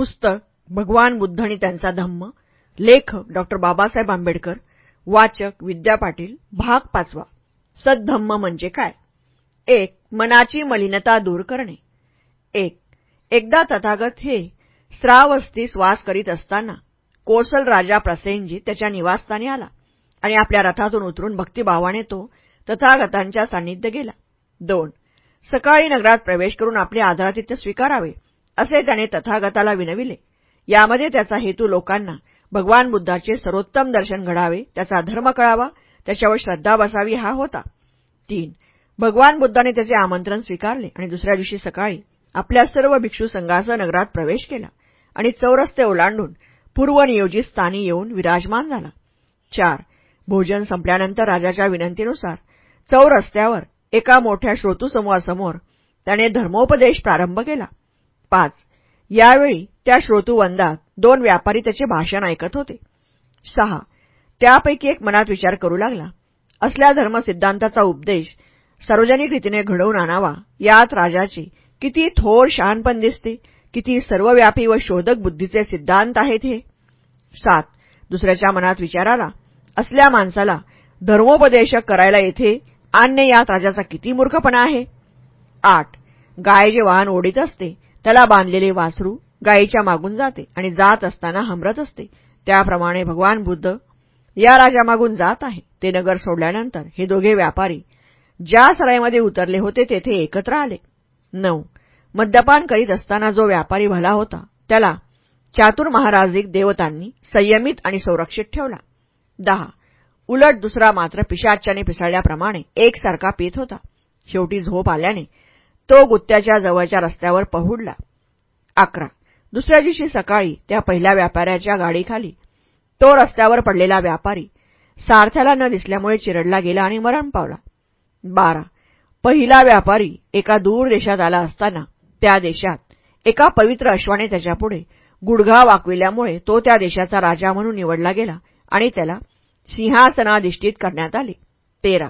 पुस्तक भगवान बुद्ध आणि त्यांचा धम्म लेखक डॉक्टर बाबासाहेब आंबेडकर वाचक विद्या पाटील भाग पाचवा. सद्धम्म म्हणजे काय? एक मनाची मलिनता दूर करणे. एक एकदा तथागत हे श्रावस्ती वास करीत असताना कोसल राजा प्रसेनजी त्याच्या निवासस्थानी आला आणि आपल्या रथातून उतरून भक्तिभावाने तो तथागतांच्या सान्निध्य गेला. दोन सकाळी नगरात प्रवेश करून आपले आदरातिथ्य स्वीकारावे. असे त्याने तथागताला विनविले. यामध्ये त्याचा हेतू लोकांना भगवान बुद्धाचे सर्वोत्तम दर्शन घडावे त्याचा धर्म कळावा त्याच्यावर श्रद्धा बसावी हा होता. तीन भगवान बुद्धाने त्याचे आमंत्रण स्वीकारले आणि दुसऱ्या दिवशी सकाळी आपल्या सर्व भिक्षू संघासह नगरात प्रवेश केला आणि चौरस्ते ओलांडून पूर्वनियोजित स्थानी येऊन विराजमान झाला. चार भोजन संपल्यानंतर राजाच्या विनंतीनुसार चौरस्त्यावर एका मोठ्या श्रोतूसमूहासमोर त्याने धर्मोपदेश प्रारंभ केला. पाच. यावेळी त्या श्रोतूवंदात दोन व्यापारी त्याचे भाषण ऐकत होते. सहा. त्यापैकी एक मनात विचार करू लागला. असल्या धर्मसिद्धांताचा उपदेश सार्वजनिक रीतीने घडवून आणावा यात राजाची किती थोर शहाणपण दिसते किती सर्वव्यापी व शोधक बुद्धीचे सिद्धांत आहेत हे. सात. दुसऱ्याच्या मनात विचार आला असल्या माणसाला धर्मोपदेशक करायला येथे आणणे यात राजाचा किती मूर्खपणा आहे? आठ. गाय जे वाहन ओढीत असते त्याला बांधलेले वासरू गायीच्या मागून जाते आणि जात असताना हमरत असते. त्याप्रमाणे भगवान बुद्ध या राजामागून जात आहे. ते नगर सोडल्यानंतर हे दोघे व्यापारी ज्या सराईमध्ये उतरले होते तेथे एकत्र आले. नऊ. मद्यपान करीत असताना जो व्यापारी भला होता त्याला चातुर महाराजिक देवतांनी संयमित आणि संरक्षित ठेवला. दहा. उलट दुसरा मात्र पिशाच्याने पिसाळल्याप्रमाणे एकसारखा पीत होता. शेवटी झोप आल्याने तो गुत्त्याच्या जवळच्या रस्त्यावर पहुडला. अकरा. दुसऱ्या दिवशी सकाळी त्या पहिल्या व्यापाऱ्याच्या गाडीखाली. तो रस्त्यावर पडलेला व्यापारी सारथ्याला न दिसल्यामुळे चिरडला गेला आणि मरण पावला. बारा. पहिला व्यापारी एका दूर देशात आला असताना त्या देशात एका पवित्र अश्वाने त्याच्यापुढे गुडघा वाकविल्यामुळे तो त्या देशाचा राजा म्हणून निवडला गेला आणि त्याला सिंहासनाधिष्ठित करण्यात आले. तेरा.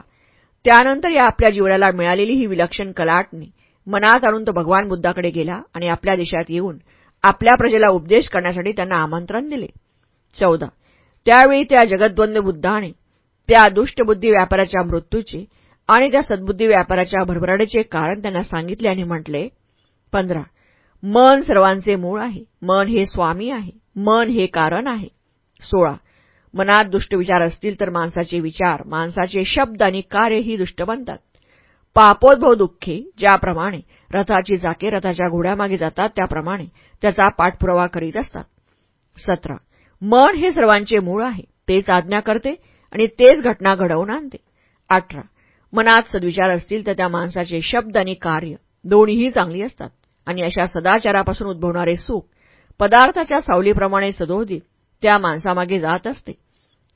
त्यानंतर या आपल्या जीवनाला मिळालेली ही विलक्षण कलाटणी मनात आणून तो भगवान बुद्धाकडे गेला आणि आपल्या देशात येऊन आपल्या प्रजेला उपदेश करण्यासाठी त्यांना आमंत्रण दिले. चौदा. त्यावेळी त्या जगद्वंद बुद्धाने त्या दुष्टबुद्धी व्यापाराच्या मृत्यूचे आणि त्या सद्बुद्धी व्यापाराच्या भरभराटीचे कारण त्यांना सांगितले आणि म्हटले पंधरा. मन सर्वांचे मूळ आहे. मन हे स्वामी आहे. मन हे कारण आहे. सोळा. मनात दुष्ट विचार असतील तर माणसाचे विचार माणसाचे शब्द आणि कार्य ही दुष्ट बनतात. पापोद्भव दुःखे ज्याप्रमाणे रथाची जाके रथाच्या घोड्यामागे जातात त्याप्रमाणे त्याचा पाठपुरावा करीत असतात. सतरा. मन हे सर्वांचे मूळ आहे. तेच आज्ञा करते आणि तेच घटना घडवून आणते. अठरा. मनात सद्विचार असतील तर त्या माणसाचे शब्द आणि कार्य दोन्हीही चांगली असतात आणि अशा सदाचारापासून उद्भवणारे सुख पदार्थाच्या सावलीप्रमाणे सदोदित त्या माणसामागे जात असते.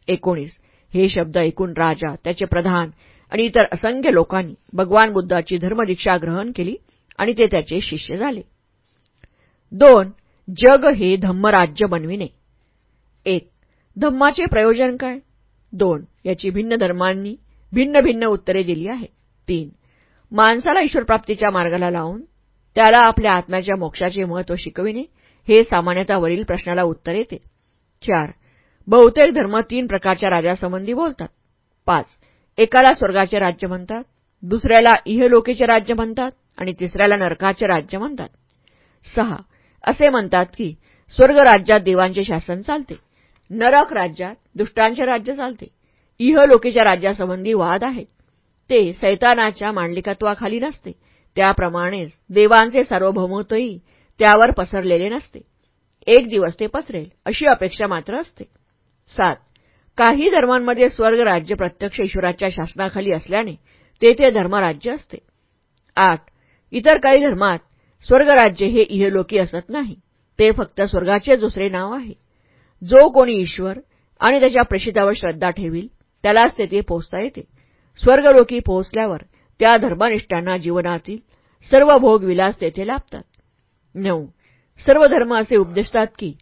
एकोणीस. हे शब्द ऐकून राजा त्याचे प्रधान आणि इतर असंख्य लोकांनी भगवान बुद्धाची धर्मदीक्षा ग्रहण केली आणि ते त्याचे शिष्य झाले. दोन जग हे धम्मराज्य बनविणे. एक धम्माचे प्रयोजन काय? दोन याची भिन्न धर्मांनी भिन्न भिन्न उत्तरे दिली आहेत. तीन माणसाला ईश्वरप्राप्तीच्या मार्गाला लावून त्याला आपल्या आत्म्याच्या मोक्षाचे महत्त्व शिकविणे हे सामान्यतः वरील प्रश्नाला उत्तर येते. चार बहुतेक धर्म तीन प्रकारच्या राजासंबंधी बोलतात. पाच एकाला स्वर्गाचे राज्य म्हणतात दुसऱ्याला इहलोकेचे राज्य म्हणतात आणि तिसऱ्याला नरकाचे राज्य म्हणतात. सहा. असे म्हणतात की स्वर्ग राज्यात देवांचे शासन चालते. नरक राज्यात दुष्टांचे राज्य चालते. इहलोकेच्या राज्यासंबंधी वाद आहेत. ते सैतानाच्या मांडलिकत्वाखाली नसते. त्याप्रमाणेच देवांचे सार्वभौमत्वही त्यावर पसरलेले नसते. एक दिवस ते पसरेल अशी अपेक्षा मात्र असते. सात. काही धर्मांमध्ये स्वर्ग राज्य प्रत्यक्ष ईश्वराच्या शासनाखाली असल्याने तेथे धर्मराज्य असते. आठ. इतर काही धर्मात स्वर्गराज्य हे इहलोकी असत नाही. ते फक्त स्वर्गाचे दुसरे नाव आहे. जो कोणी ईश्वर आणि त्याच्या प्रेषितावर श्रद्धा ठेवील त्यालाच तेथे पोहोचता येते. स्वर्गलोकी पोहोचल्यावर त्या धर्मनिष्ठांना जीवनातील सर्व भोगविलास तेथे लाभतात. नऊ. सर्व धर्म असे उपदेशतात की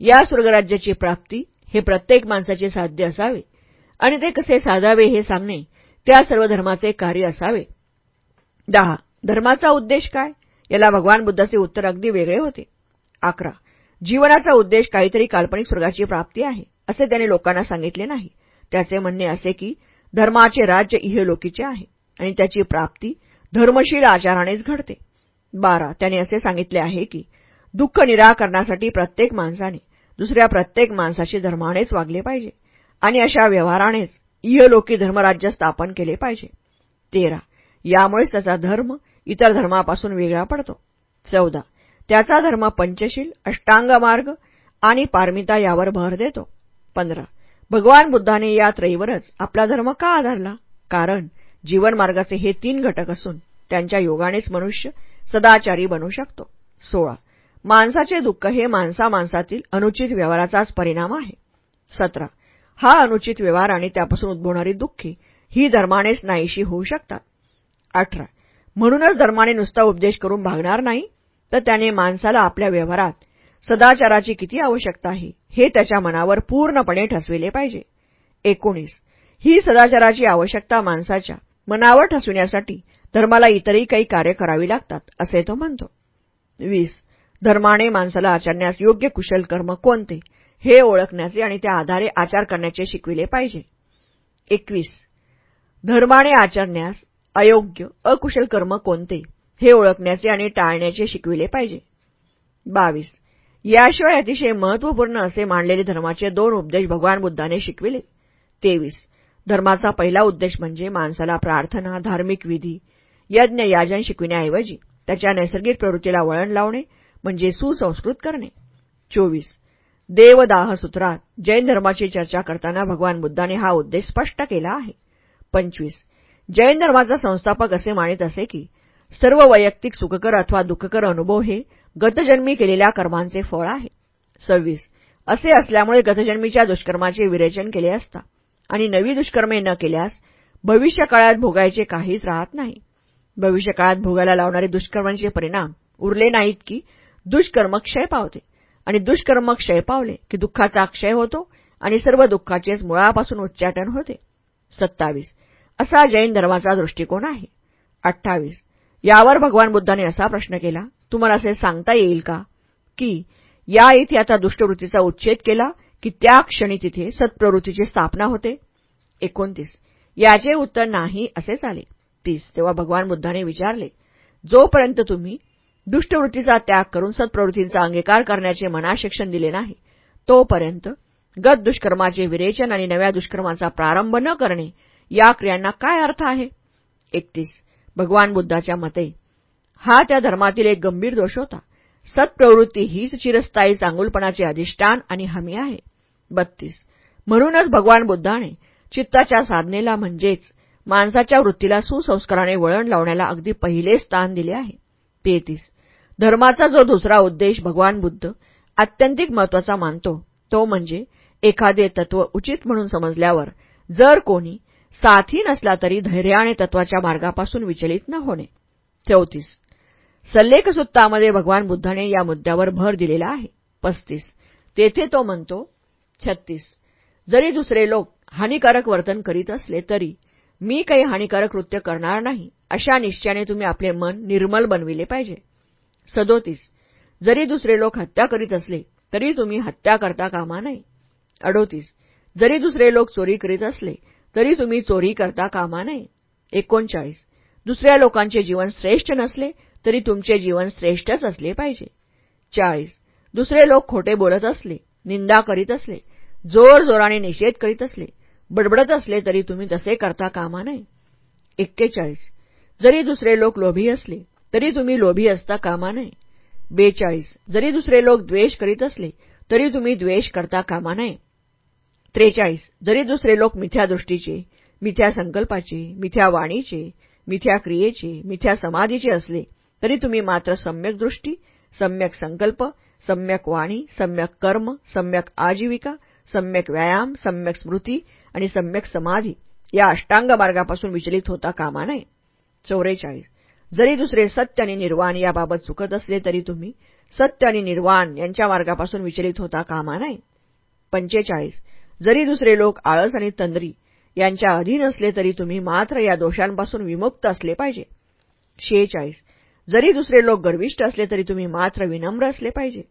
या स्वर्गराज्याची प्राप्ती हे प्रत्येक माणसाचे साध्य असावे. आणि ते कसे साधावे हे सांगणे त्या सर्व धर्माचे कार्य असावे. दहा धर्माचा उद्देश काय? याला भगवान बुद्धाचे उत्तर अगदी वेगळे होते. अकरा जीवनाचा उद्देश काहीतरी काल्पनिक स्वर्गाची प्राप्ती आहे असे त्याने लोकांना सांगितले नाही. त्याचे म्हणणे असे की धर्माचे राज्य इहलोकीचे आहे आणि त्याची प्राप्ती धर्मशील आचारानेच घडते. बारा त्याने असे सांगितले आहे की दुःख निराकरणासाठी प्रत्येक माणसाने दुसऱ्या प्रत्येक माणसाशी धर्मानेच वागले पाहिजे. आणि अशा व्यवहारानेच इहलोकी धर्मराज्य स्थापन केले पाहिजे. तेरा. यामुळेच त्याचा धर्म इतर धर्मापासून वेगळा पडतो. चौदा. त्याचा धर्म पंचशील अष्टांग मार्ग आणि पारमिता यावर भर देतो. पंधरा. भगवान बुद्धाने या त्रयीवरच आपला धर्म का आधारला? कारण जीवनमार्गाचे हे तीन घटक असून त्यांच्या योगानेच मनुष्य सदाचारी बनू शकतो. सोळा. माणसाचे दुःख हे माणसा माणसातील अनुचित व्यवहाराचाच परिणाम आहे. सतरा. हा अनुचित व्यवहार आणि त्यापासून उद्भवणारी दुःखी ही धर्मानेच नाहीशी होऊ शकतात. अठरा. म्हणूनच धर्माने नुसता उपदेश करून भागणार नाही तर त्याने माणसाला आपल्या व्यवहारात सदाचाराची किती आवश्यकता आहे हे त्याच्या मनावर पूर्णपणे ठसविले पाहिजे. एकोणीस. ही सदाचाराची आवश्यकता माणसाच्या मनावर ठसविण्यासाठी धर्माला इतरही काही कार्य करावी लागतात असे तो म्हणतो. वीस. धर्माने माणसाला आचरण्यास योग्य कुशल कर्म कोणते? हे ओळखण्याचे आणि त्या आधारे आचार करण्याचे शिकविले पाहिजे. एकवीस. धर्माने आचरण्यास अयोग्य अकुशल कर्म कोणते? हे ओळखण्याचे आणि टाळण्याचे शिकविले पाहिजे. बावीस. याशिवाय अतिशय महत्त्वपूर्ण असे मानलेले धर्माचे दोन उपदेश भगवान बुद्धाने शिकविले. तेवीस. धर्माचा पहिला उद्देश म्हणजे माणसाला प्रार्थना धार्मिक विधी यज्ञ याजन शिकविण्याऐवजी त्याच्या नैसर्गिक प्रवृत्तीला वळण लावणे म्हणजे सुसंस्कृत करणे. चोवीस. देवदाह सूत्रात जैन धर्माची चर्चा करताना भगवान बुद्धाने हा उद्देश स्पष्ट केला आहे. पंचवीस. जैन धर्माचा संस्थापक असे मानित असे की सर्व वैयक्तिक सुखकर अथवा दुःखकर अनुभव हे गतजन्मी केलेल्या कर्मांचे फळ आहे. सव्वीस. असे असल्यामुळे गतजन्मीच्या दुष्कर्माचे विरेचन केले असता आणि नवी दुष्कर्मे न केल्यास भविष्यकाळात भोगायचे काहीच राहत नाही. भविष्यकाळात भोगायला लावणारे दुष्कर्मांचे परिणाम उरले नाहीत की दुष्कर्म क्षय पावते. आणि दुष्कर्म क्षय पावले की दुःखाचा क्षय होतो आणि सर्व दुःखाचेच मुळापासून उच्चाटन होते. सत्तावीस. असा जैन धर्माचा दृष्टिकोन आहे. अठ्ठावीस. यावर भगवान बुद्धाने असा प्रश्न केला तुम्हाला असे सांगता येईल का? की या इथे आता दुष्टवृत्तीचा उच्छेद केला की त्या क्षणी तिथे सत्प्रवृत्तीची स्थापना होते. एकोणतीस. याचे उत्तर नाही असेच आले तीस. तेव्हा भगवान बुद्धाने विचारले जोपर्यंत तुम्ही दुष्टवृत्तीचा त्याग करून सत्प्रवृत्तींचा अंगीकार करण्याचे मना शिक्षण दिले नाही. तोपर्यंत गत दुष्कर्माचे विरेचन आणि नव्या दुष्कर्माचा प्रारंभ न करणे या क्रियांना काय अर्थ आहे? एकतीस. भगवान बुद्धाच्या मते हा त्या धर्मातील एक गंभीर दोष होता. सत्प्रवृत्ती हीच चिरस्थायी चांगुलपणाचे अधिष्ठान आणि हमी आहे. बत्तीस. म्हणूनच भगवान बुद्धाने चित्ताच्या साधनेला म्हणजेच माणसाच्या वृत्तीला सुसंस्काराने वळण लावण्याला अगदी पहिले स्थान दिले आहे. तेहतीस. धर्माचा जो दुसरा उद्देश भगवान बुद्ध आत्यंतिक महत्त्वाचा मानतो तो म्हणजे एखादे तत्व उचित म्हणून समजल्यावर जर कोणी साथी नसला तरी धैर्याने तत्वाच्या मार्गापासून विचलित न होणे. चौतीस. सल्लेखसुत्तामध्ये भगवान बुद्धाने या मुद्द्यावर भर दिलेला आहे. पस्तीस. तेथे तो म्हणतो छत्तीस. जरी दुसरे लोक हानिकारक वर्तन करीत असले तरी मी काही हानिकारक कृत्य करणार नाही अशा निश्चयाने तुम्ही आपले मन निर्मल बनविले पाहिजे. सदोतीस. जरी दुसरे लोक हत्या करीत असले तरी तुम्ही हत्या करता कामा नाही अडोतीस. जरी दुसरे लोक चोरी करीत असले तरी तुम्ही चोरी करता कामा नये. एकोणचाळीस. दुसऱ्या लोकांचे जीवन श्रेष्ठ नसले तरी तुमचे जीवन श्रेष्ठच असले पाहिजे. चाळीस. दुसरे लोक खोटे बोलत असले निंदा करीत असले जोर जोराने निषेध करीत असले बडबडत असले तरी तुम्ही तसे करता कामा नये. एक्केचाळीस. जरी दुसरे लोक लोभी असले तरी तुम्ही लोभी असता कामा नये. बेचाळीस. जरी दुसरे लोक द्वेष करीत असले तरी तुम्ही द्वेष करता कामा नये. त्रेचाळीस. जरी दुसरे लोक मिथ्या दृष्टीचे मिथ्या संकल्पाचे मिथ्या वाणीचे मिथ्या क्रियेचे मिथ्या समाधीचे असले तरी तुम्ही मात्र सम्यक दृष्टी सम्यक संकल्प सम्यक वाणी सम्यक कर्म सम्यक आजीविका सम्यक व्यायाम सम्यक स्मृती आणि सम्यक समाधी या अष्टांग मार्गापासून विचलित होता कामा नये. चौवेचाळीस जरी दुसरे सत्य आणि निर्वाण याबाबत चुकत असले तरी तुम्ही सत्य आणि निर्वाण यांच्या मार्गापासून विचलित होता कामा नये. पंचेचाळीस. जरी दुसरे लोक आळस आणि तंद्री यांच्या अधीन असले तरी तुम्ही मात्र या दोषांपासून विमुक्त असले पाहिजे. शेहेचाळीस. जरी दुसरे लोक गर्विष्ठ असले तरी तुम्ही मात्र विनम्र असले पाहिजे.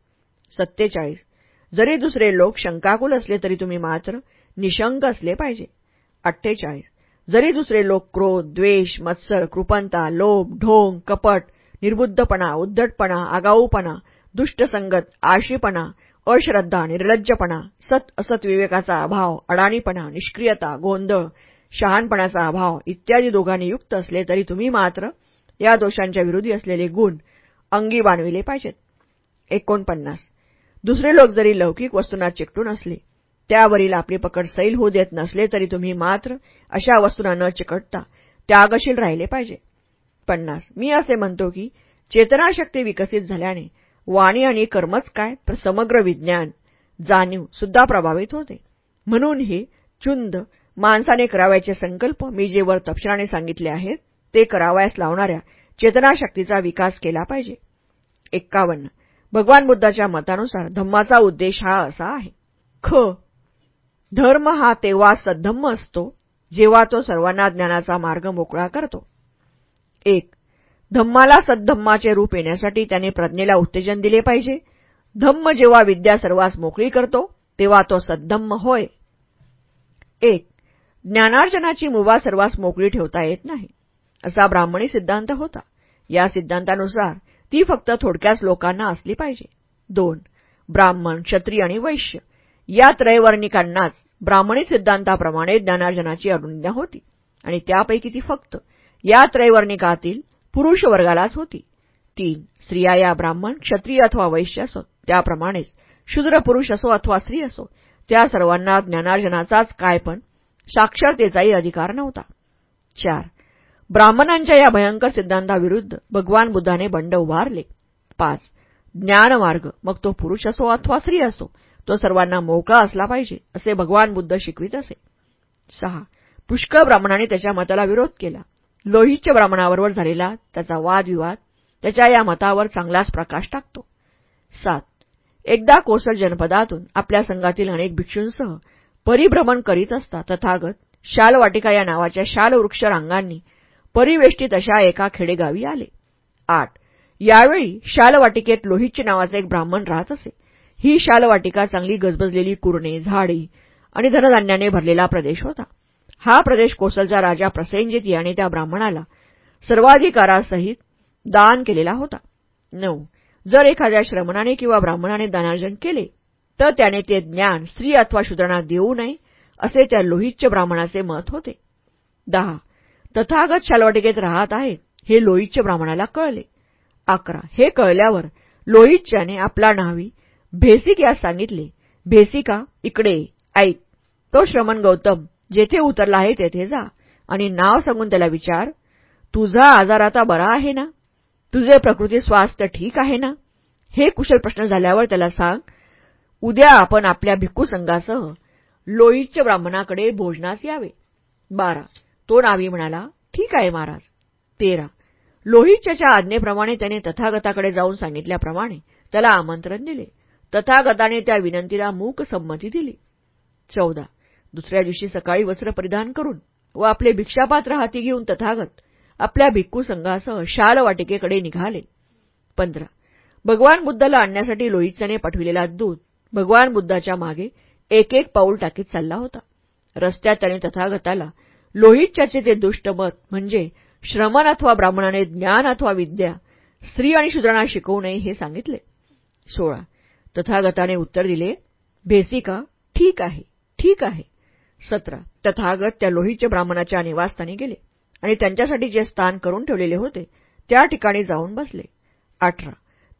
सत्तेचाळीस. जरी दुसरे लोक शंकाकुल असले तरी तुम्ही मात्र निशंक असले पाहिजे. अठ्ठेचाळीस. जरी दुसरे लोक क्रोध द्वेष मत्सर कृपंता लोभ ढोंग कपट निर्बुद्धपणा उद्धटपणा आगाऊपणा दुष्टसंगत आळशीपणा अश्रद्धा निर्लज्जपणा सत असत विवेकाचा अभाव अडाणीपणा निष्क्रियता गोंधळ शहाणपणाचा अभाव इत्यादी दोघांनी युक्त असले तरी तुम्ही मात्र या दोषांच्या विरोधी असलेले गुण अंगी बाणविले पाहिजेत. एकोणपन्नास. दुसरे लोक जरी लौकिक वस्तूंना चिकटून असले त्यावरील आपली पकड सैल होऊ देत नसले तरी तुम्ही मात्र अशा वस्तूंना न चिकटता त्यागशील राहिले पाहिजे. पन्नास मी असे म्हणतो की चेतनाशक्ती विकसित झाल्याने वाणी आणि कर्मच काय? तर समग्र विज्ञान जाणीव सुद्धा प्रभावित होते. म्हणून हे चुंद माणसाने करावयाचे संकल्प मी जे वर तपशिलाने सांगितले आहेत ते करावयास लावणाऱ्या चेतनाशक्तीचा विकास केला पाहिजे. एक्कावन्न भगवान बुद्धाच्या मतानुसार धम्माचा उद्देश हा असा आहे. ख धर्म हा तेव्हा सद्धम्म असतो जेव्हा तो सर्वांना ज्ञानाचा मार्ग मोकळा करतो. एक धम्माला सद्धम्माचे रूप येण्यासाठी त्याने प्रज्ञेला उत्तेजन दिले पाहिजे. धम्म जेव्हा विद्या सर्वांस मोकळी करतो तेव्हा तो सद्धम्म होय. एक ज्ञानार्जनाची मुभा सर्वांस मोकळी ठेवता येत नाही असा ब्राह्मणी सिद्धांत होता. या सिद्धांतानुसार ती फक्त थोडक्याच लोकांना असली पाहिजे. दोन ब्राह्मण क्षत्रिय आणि वैश्य. या त्रयवर्णिकांनाच ब्राह्मणी सिद्धांताप्रमाणे ज्ञानार्जनाची अनुज्ञा होती. आणि त्यापैकी ती फक्त या त्रैवर्णिकातील पुरुष वर्गालाच होती. तीन स्त्रिया या ब्राह्मण क्षत्रिय अथवा वैश्य असो त्याप्रमाणेच शूद्र पुरुष असो अथवा स्त्री असो त्या सर्वांना ज्ञानार्जनाचाच काय पण साक्षरतेचाही अधिकार नव्हता. चार ब्राह्मणांच्या या भयंकर सिद्धांताविरुद्ध भगवान बुद्धाने बंड उभारले. पाच ज्ञानमार्ग मग तो पुरुष असो अथवा स्त्री असो तो सर्वांना मोकळा असला पाहिजे असे भगवान बुद्ध शिकवित असे. सहा. पुष्कळ ब्राह्मणाने त्याच्या मताला विरोध केला. लोहितच्या ब्राह्मणाबरोबर झालेला त्याचा वादविवाद त्याच्या या मतावर चांगलाच प्रकाश टाकतो. सात. एकदा कोसळ जनपदातून आपल्या संघातील अनेक भिक्षूंसह परिभ्रमण करीत असता तथागत शालवाटिका या नावाच्या शालवृक्ष रांगांनी परिवेष्टित अशा एका खेडेगावी आले. आठ. यावेळी शालवाटिकेत लोहितचे नावाचे एक ब्राह्मण राहत असे. ही शालवाटिका चांगली गजबजलेली कुरणे झाडी आणि धनधान्याने भरलेला प्रदेश होता. हा प्रदेश कोसलचा राजा प्रसेनजित याने त्या ब्राह्मणाला सर्वाधिकारासहित दान केलेला होता. नऊ. जर एखाद्या श्रमणाने किंवा ब्राह्मणाने दानार्जन केले तर त्याने ते ज्ञान स्त्री अथवा शूद्रांना देऊ नये असे त्या लोहितच्या ब्राह्मणाचे मत होते. दहा. तथागत शालवाटिकेत राहत आहेत हे लोहितच्या ब्राह्मणाला कळले. अकरा. हे कळल्यावर लोहितच्याने आपला नावी भेसिक यास सांगितले भेसिका इकडे ऐक. तो श्रमण गौतम जेथे उतरला आहे तेथे जा आणि नाव सांगून त्याला विचार. तुझा आजार आता बरा आहे ना? तुझे प्रकृती स्वास्थ्य ठीक आहे ना? हे कुशल प्रश्न झाल्यावर त्याला सांग उद्या आपण आपल्या भिक्खू संघासह लोईच्या ब्राह्मणाकडे भोजनास यावे. बारा. तो नावी म्हणाला ठीक आहे महाराज. तेरा. लोहितच्या आज्ञेप्रमाणे त्याने तथागताकडे जाऊन सांगितल्याप्रमाणे त्याला आमंत्रण दिले. तथागताने त्या विनंतीला मूक संमती दिली. चौदा. दुसऱ्या दिवशी सकाळी वस्त्र परिधान करून व आपले भिक्षापात्र हाती घेऊन तथागत आपल्या भिक्खू संघासह शालवाटिकेकडे निघाले. पंधरा. भगवान बुद्धाला आणण्यासाठी लोहितच्याने पाठविलेला दूत भगवान बुद्धाच्या मागे एक एक पाऊल टाकीत चालला होता. रस्त्यात त्याने तथागताला लोहितच्याचे ते दुष्ट मत म्हणजे श्रमण अथवा ब्राह्मणाने ज्ञान अथवा विद्या स्त्री आणि शूद्रांना शिकवू नये हे सांगितले. सोळा. तथागताने उत्तर दिले भेसिका ठीक आहे ठीक आहे. सतरा तथागत त्या लोहीच्या ब्राह्मणाच्या निवासस्थानी गेले आणि त्यांच्यासाठी जे स्थान करून ठेवलेले होते त्या ठिकाणी जाऊन बसले. अठरा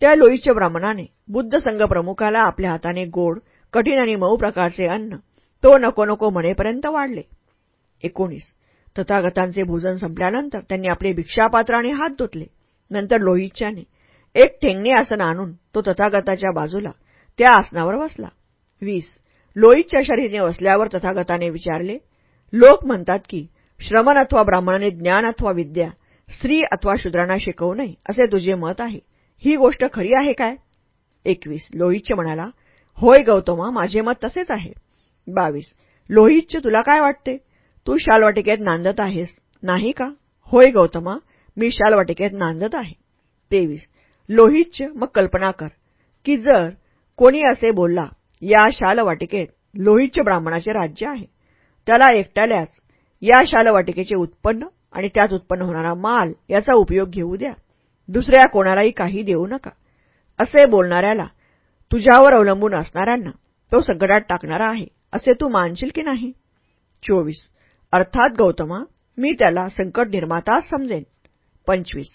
त्या लोहीच्या ब्राह्मणाने बुद्ध संघ प्रमुखाला आपल्या हाताने गोड कठीण आणि मऊ प्रकारचे अन्न तो नको नको म्हणेपर्यंत वाढले. एकोणीस तथागतांचे भोजन संपल्यानंतर त्यांनी आपले भिक्षापात्राने हात धुतले. नंतर लोहितच्याने एक ठेंगणे आसन आणून तो तथागताच्या बाजूला त्या आसनावर बसला. वीस. लोईच्या शरीने वसल्यावर तथागताने विचारले लोक म्हणतात की श्रमण अथवा ब्राह्मणाने ज्ञान अथवा विद्या स्त्री अथवा शूद्रांना शिकवू नये असे तुझे मत आहे. ही गोष्ट खरी आहे काय? एकवीस. लोहितचे म्हणाला होय गौतमा माझे मत तसेच आहे. बावीस. लोहितचे तुला काय वाटते? तू शालवाटिकेत नांदत आहेस नाही का? होय गौतमा मी शालवाटिकेत नांदत आहे. तेवीस. लोहितचे मग कल्पना कर की जर कोणी असे बोलला या शालवाटिकेत लोहितचे ब्राह्मणाचे राज्य आहे. त्याला एकट्याल्याच या शालवाटिकेचे उत्पन्न आणि त्यात उत्पन्न होणारा माल याचा उपयोग घेऊ द्या. दुसऱ्या कोणालाही काही देऊ नका. असे बोलणाऱ्याला तुझ्यावर अवलंबून असणाऱ्यांना तो संकटात टाकणारा आहे असे तू मानशील की नाही? चोवीस. अर्थात गौतमा मी त्याला संकट निर्माताच समजेन. पंचवीस.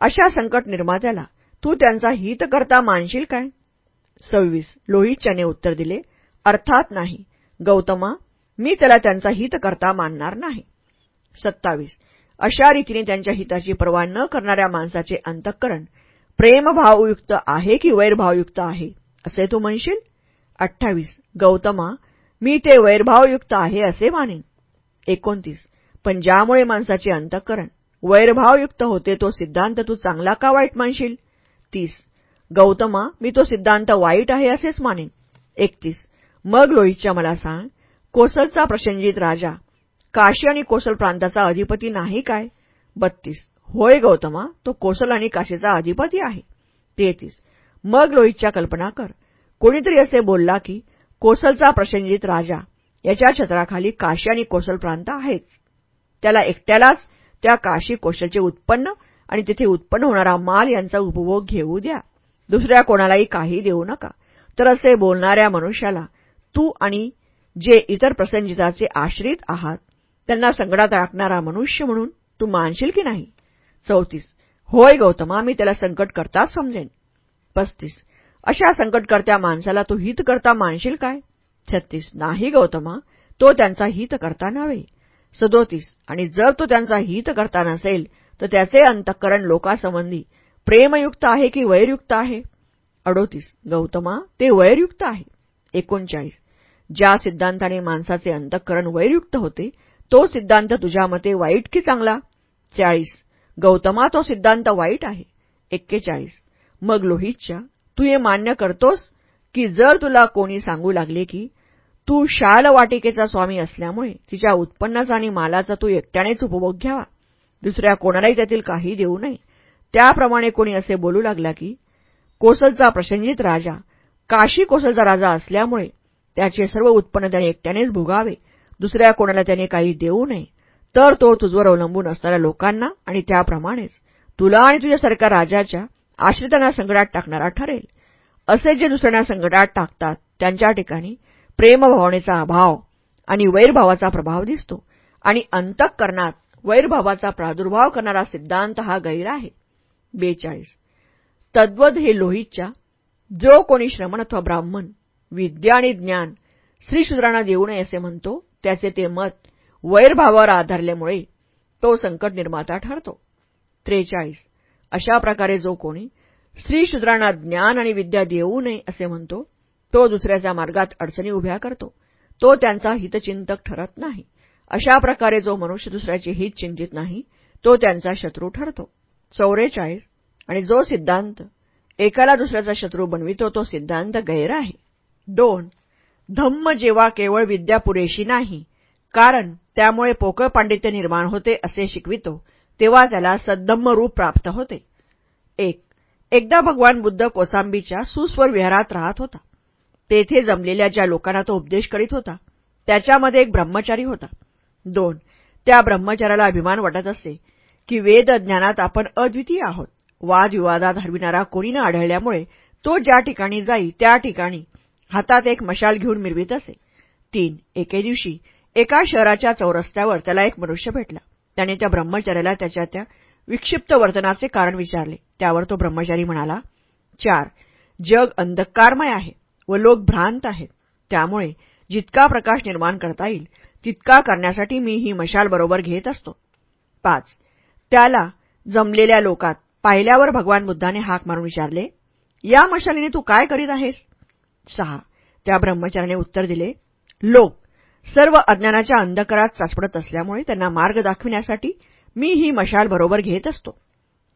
अशा संकट निर्मात्याला तू त्यांचा हित करता मानशील काय? सव्वीस. लोहितच्याने उत्तर दिले अर्थात नाही. गौतमा मी त्याला त्यांचा हित करता मानणार नाही. सत्तावीस. अशा रीतीने त्यांच्या हिताची पर्वा न करणाऱ्या माणसाचे अंतःकरण प्रेमभावयुक्त आहे की वैरभावयुक्त आहे असे तू म्हणशील? अठ्ठावीस. गौतमा मी ते वैरभावयुक्त आहे असे मानेन. एकोणतीस. पण ज्यामुळे माणसाचे अंतःकरण वैरभावयुक्त होते तो सिद्धांत तू चांगला का वाईट मानशील? तीस. गौतमा मी तो सिद्धांत वाईट आहे असेच मानेन. एकतीस. मग लोहितच्या मला सांग कोसलचा प्रसंजित राजा काशी आणि कोसल प्रांताचा अधिपती नाही काय? बत्तीस. होय गौतमा तो कोसल आणि काशीचा अधिपती आहे. तेहतीस. मग लोहितच्या कल्पना कर. कोणीतरी असे बोलला की कोसलचा प्रसंजित राजा याच्या छत्राखाली काशी आणि कोसल प्रांत आहेच. त्याला एकट्यालाच त्या काशी कोशलचे उत्पन्न आणि तिथे उत्पन्न होणारा माल यांचा उपभोग घेऊ द्या. दुसऱ्या कोणालाही काही देऊ नका. तर असे बोलणाऱ्या मनुष्याला तू आणि जे इतर प्रसंजिताचे आश्रित आहात त्यांना संकटात राखणारा मनुष्य म्हणून तू मानशील की नाही? चौतीस. होय गौतमा मी त्याला संकट करताच समजेन. पस्तीस. अशा संकटकर्त्या माणसाला तू हित करता मानशील काय? छत्तीस. नाही गौतमा तो त्यांचा हित करता नव्हे. सदोतीस. आणि जर तो त्यांचा हित करता नसेल तर त्याचे अंतःकरण लोकासंबंधी प्रेमयुक्त आहे की वैरयुक्त आहे? अडोतीस. गौतमा ते वैरयुक्त आहे. एकोणचाळीस. ज्या सिद्धांताने माणसाचे अंतःकरण वैरयुक्त होते तो सिद्धांत तुझ्या मते वाईट की चांगला? चाळीस. गौतमा तो सिद्धांत वाईट आहे. एक्केचाळीस. मग लोहितच्या तू हे मान्य करतोस की जर तुला कोणी सांगू लागले की तू शालवाटिकेचा स्वामी असल्यामुळे तिच्या उत्पन्नाचा आणि मालाचा तू एकट्यानेच उपभोग घ्यावा. दुसऱ्या कोणालाही त्यातील काही देऊ नये. त्याप्रमाणे कोणी असे बोलू लागला की कोसलचा प्रसंजित राजा काशी कोसलचा राजा असल्यामुळे त्याचे सर्व उत्पन्न त्याने एकट्यानेच भोगावे दुसऱ्या कोणाला त्याने काही देऊ नये तर तो तुझवर अवलंबून असणाऱ्या लोकांना आणि त्याप्रमाणेच तुला आणि तुझ्यासारख्या राजाच्या आश्रितांना संकटात टाकणारा ठरेल. असे जे दुसऱ्यांना संकटात टाकतात त्यांच्या ठिकाणी प्रेमभावनेचा अभाव आणि वैरभावाचा प्रभाव दिसतो आणि अंतःकरणात वैरभावाचा प्रादुर्भाव करणारा सिद्धांत हा गैर आहे. बेचाळीस. तद्वद हे लोहितच्या जो कोणी श्रमण अथवा ब्राह्मण विद्या आणि ज्ञान स्त्रीशूद्रांना देऊ नये असे म्हणतो त्याचे ते मत वैरभावावर आधारल्यामुळे तो संकट निर्माता ठरतो. त्रेचाळीस. अशा प्रकारे जो कोणी स्त्रीशूद्रांना ज्ञान आणि विद्या देऊ नये असे म्हणतो तो दुसऱ्याच्या मार्गात अडचणी उभ्या करतो. तो त्यांचा हितचिंतक ठरत नाही. अशा प्रकारे जो मनुष्य दुसऱ्याचे हित चिंतित नाही तो त्यांचा शत्रू ठरतो. चौरेचाळीस आणि जो सिद्धांत एकाला दुसऱ्याचा शत्रू बनवितो तो सिद्धांत गैर आहे. दोन धम्म जेव्हा केवळ विद्या पुरेशी नाही कारण त्यामुळे पोकळ पांडित्य निर्माण होते असे शिकवितो तेव्हा त्याला सद्धम्म रूप प्राप्त होते. एक एकदा भगवान बुद्ध कोसांबीच्या सुस्वर विहारात राहत होता. तेथे जमलेल्या ज्या लोकांना तो उपदेश करीत होता त्याच्यामध्ये एक ब्रह्मचारी होता. दोन त्या ब्रह्मचाराला अभिमान वाटत असे की वेद ज्ञानात आपण अद्वितीय आहोत. वादविवादात हरविणारा कोणी न आढळल्यामुळे तो ज्या ठिकाणी जाई त्या ठिकाणी हातात एक मशाल घेऊन मिरवित असे. तीन एके दिवशी एका शहराच्या चौरस्त्यावर त्याला एक मनुष्य भेटला. त्याने त्या ब्रह्मचार्याला त्याच्या त्या विक्षिप्त वर्तनाचे कारण विचारले. त्यावर तो ब्रह्मचारी म्हणाला चार जग अंधकारमय आहे व लोक भ्रांत आहेत. त्यामुळे जितका प्रकाश निर्माण करता येईल तितका करण्यासाठी मी ही मशाल बरोबर घेत असतो. पाच त्याला जमलेल्या लोकात पाहिल्यावर भगवान बुद्धाने हाक मारून विचारले या मशालीने तू काय करीत आहेस? सहा. त्या ब्रह्मचार्याने उत्तर दिले लोक सर्व अज्ञानाच्या अंधकारात चाचपडत असल्यामुळे त्यांना मार्ग दाखविण्यासाठी मी ही मशाल बरोबर घेत असतो.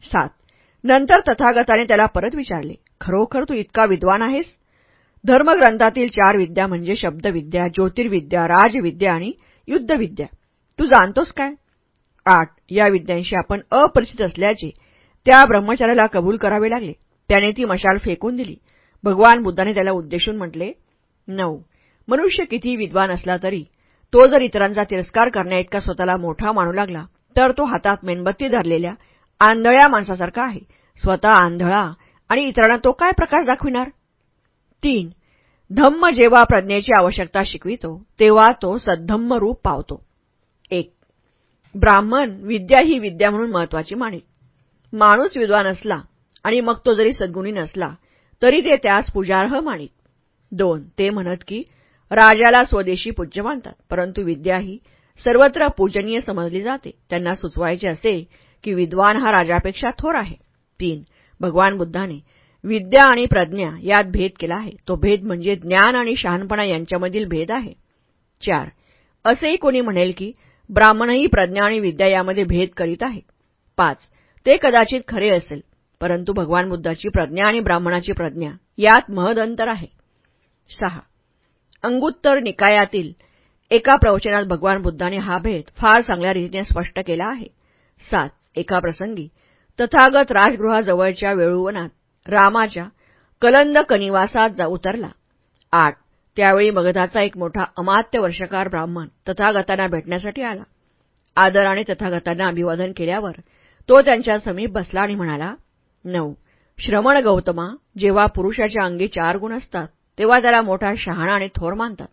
सात. नंतर तथागताने त्याला परत विचारले खरोखर तू इतका विद्वान आहेस? धर्मग्रंथातील चार विद्या म्हणजे शब्दविद्या ज्योतिर्विद्या राजविद्या आणि युद्धविद्या. तू जाणतोस काय? आठ या विद्यांशी आपण अपरिचित असल्याचे त्या ब्रह्मचार्याला कबूल करावे लागले. त्याने ती मशाल फेकून दिली. भगवान बुद्धाने त्याला उद्देशून म्हटले नऊ. मनुष्य किती विद्वान असला तरी तो जर इतरांचा तिरस्कार करण्याइतका स्वतःला मोठा मानू लागला तर तो हातात मेणबत्ती धरलेल्या आंधळ्या माणसासारखा आहे. स्वतः आंधळा आणि इतरांना तो काय प्रकाश दाखविणार? तीन. धम्म जेव्हा प्रज्ञेची आवश्यकता शिकवितो तेव्हा तो सद्धम्म रूप पावतो. एक. ब्राह्मण विद्या ही विद्या म्हणून महत्वाची मानित माणूस विद्वान असला आणि मग तो जरी सद्गुणी नसला तरी ते त्यास पूजार्ह मानित दोन ते म्हणत की राजाला स्वदेशी पूज्य मानतात परंतु विद्या ही सर्वत्र पूजनीय समजली जाते. त्यांना सुचवायचे असे की विद्वान हा राजापेक्षा थोर आहे. तीन भगवान बुद्धाने विद्या आणि प्रज्ञा यात भेद केला आहे. तो भेद म्हणजे ज्ञान आणि शहाणपणा यांच्यामधील भेद आहे. चार असेही कोणी म्हणेल की ब्राह्मणही प्रज्ञा आणि विद्या यामध्ये भेद करीत आहे. पाच ते कदाचित खरे असेल परंतु भगवान बुद्धाची प्रज्ञा आणि ब्राह्मणाची प्रज्ञा यात महद अंतर आहे. सहा अंगुत्तर निकायातील एका प्रवचनात भगवान बुद्धाने हा भेद फार चांगल्या रीतीने स्पष्ट केला आहे. सात एका प्रसंगी तथागत राजगृहाजवळच्या वेळुवनात रामाच्या कलंद कनिवासात जा उतरला. आठ त्यावेळी मगधाचा एक मोठा अमात्य वर्षकार ब्राह्मण तथागतांना भेटण्यासाठी आला. आदराने तथागतांना अभिवादन केल्यावर तो त्यांच्या समीप बसला आणि म्हणाला नऊ श्रमण गौतमा जेव्हा पुरुषाच्या अंगी चार गुण असतात तेव्हा त्याला मोठा शहाणा आणि थोर मानतात.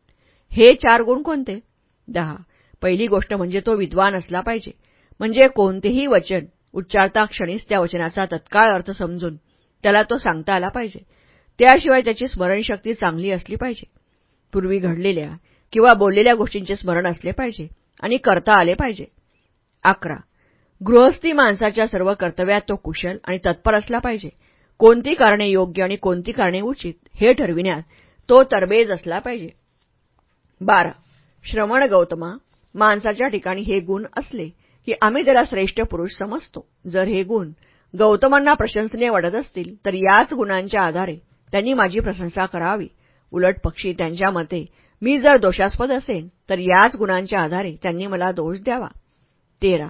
हे चार गुण कोणते? दहा पहिली गोष्ट म्हणजे तो विद्वान असला पाहिजे. म्हणजे कोणतेही वचन उच्चारता क्षणीच त्या वचनाचा तत्काळ अर्थ समजून त्याला तो सांगता आला पाहिजे. त्याशिवाय त्याची स्मरणशक्ती चांगली असली पाहिजे. पूर्वी घडलेल्या किंवा बोललेल्या गोष्टींचे स्मरण असले पाहिजे आणि करता आले पाहिजे. अकरा. गृहस्थी माणसाच्या सर्व कर्तव्यात तो कुशल आणि तत्पर असला पाहिजे. कोणती कारणे योग्य आणि कोणती कारणे उचित हे ठरविण्यात तो तरबेज असला पाहिजे. बारा. श्रवण गौतमा माणसाच्या ठिकाणी हे गुण असले की आम्ही त्याला श्रेष्ठ पुरुष समजतो. जर हे गुण गौतमांना प्रशंसनीय वाटत असतील तर याच गुणांच्या आधारे त्यांनी माझी प्रशंसा करावी. उलट पक्षी त्यांच्या मते मी जर दोषास्पद असेन तर याच गुणांच्या आधारे त्यांनी मला दोष द्यावा. तेरा.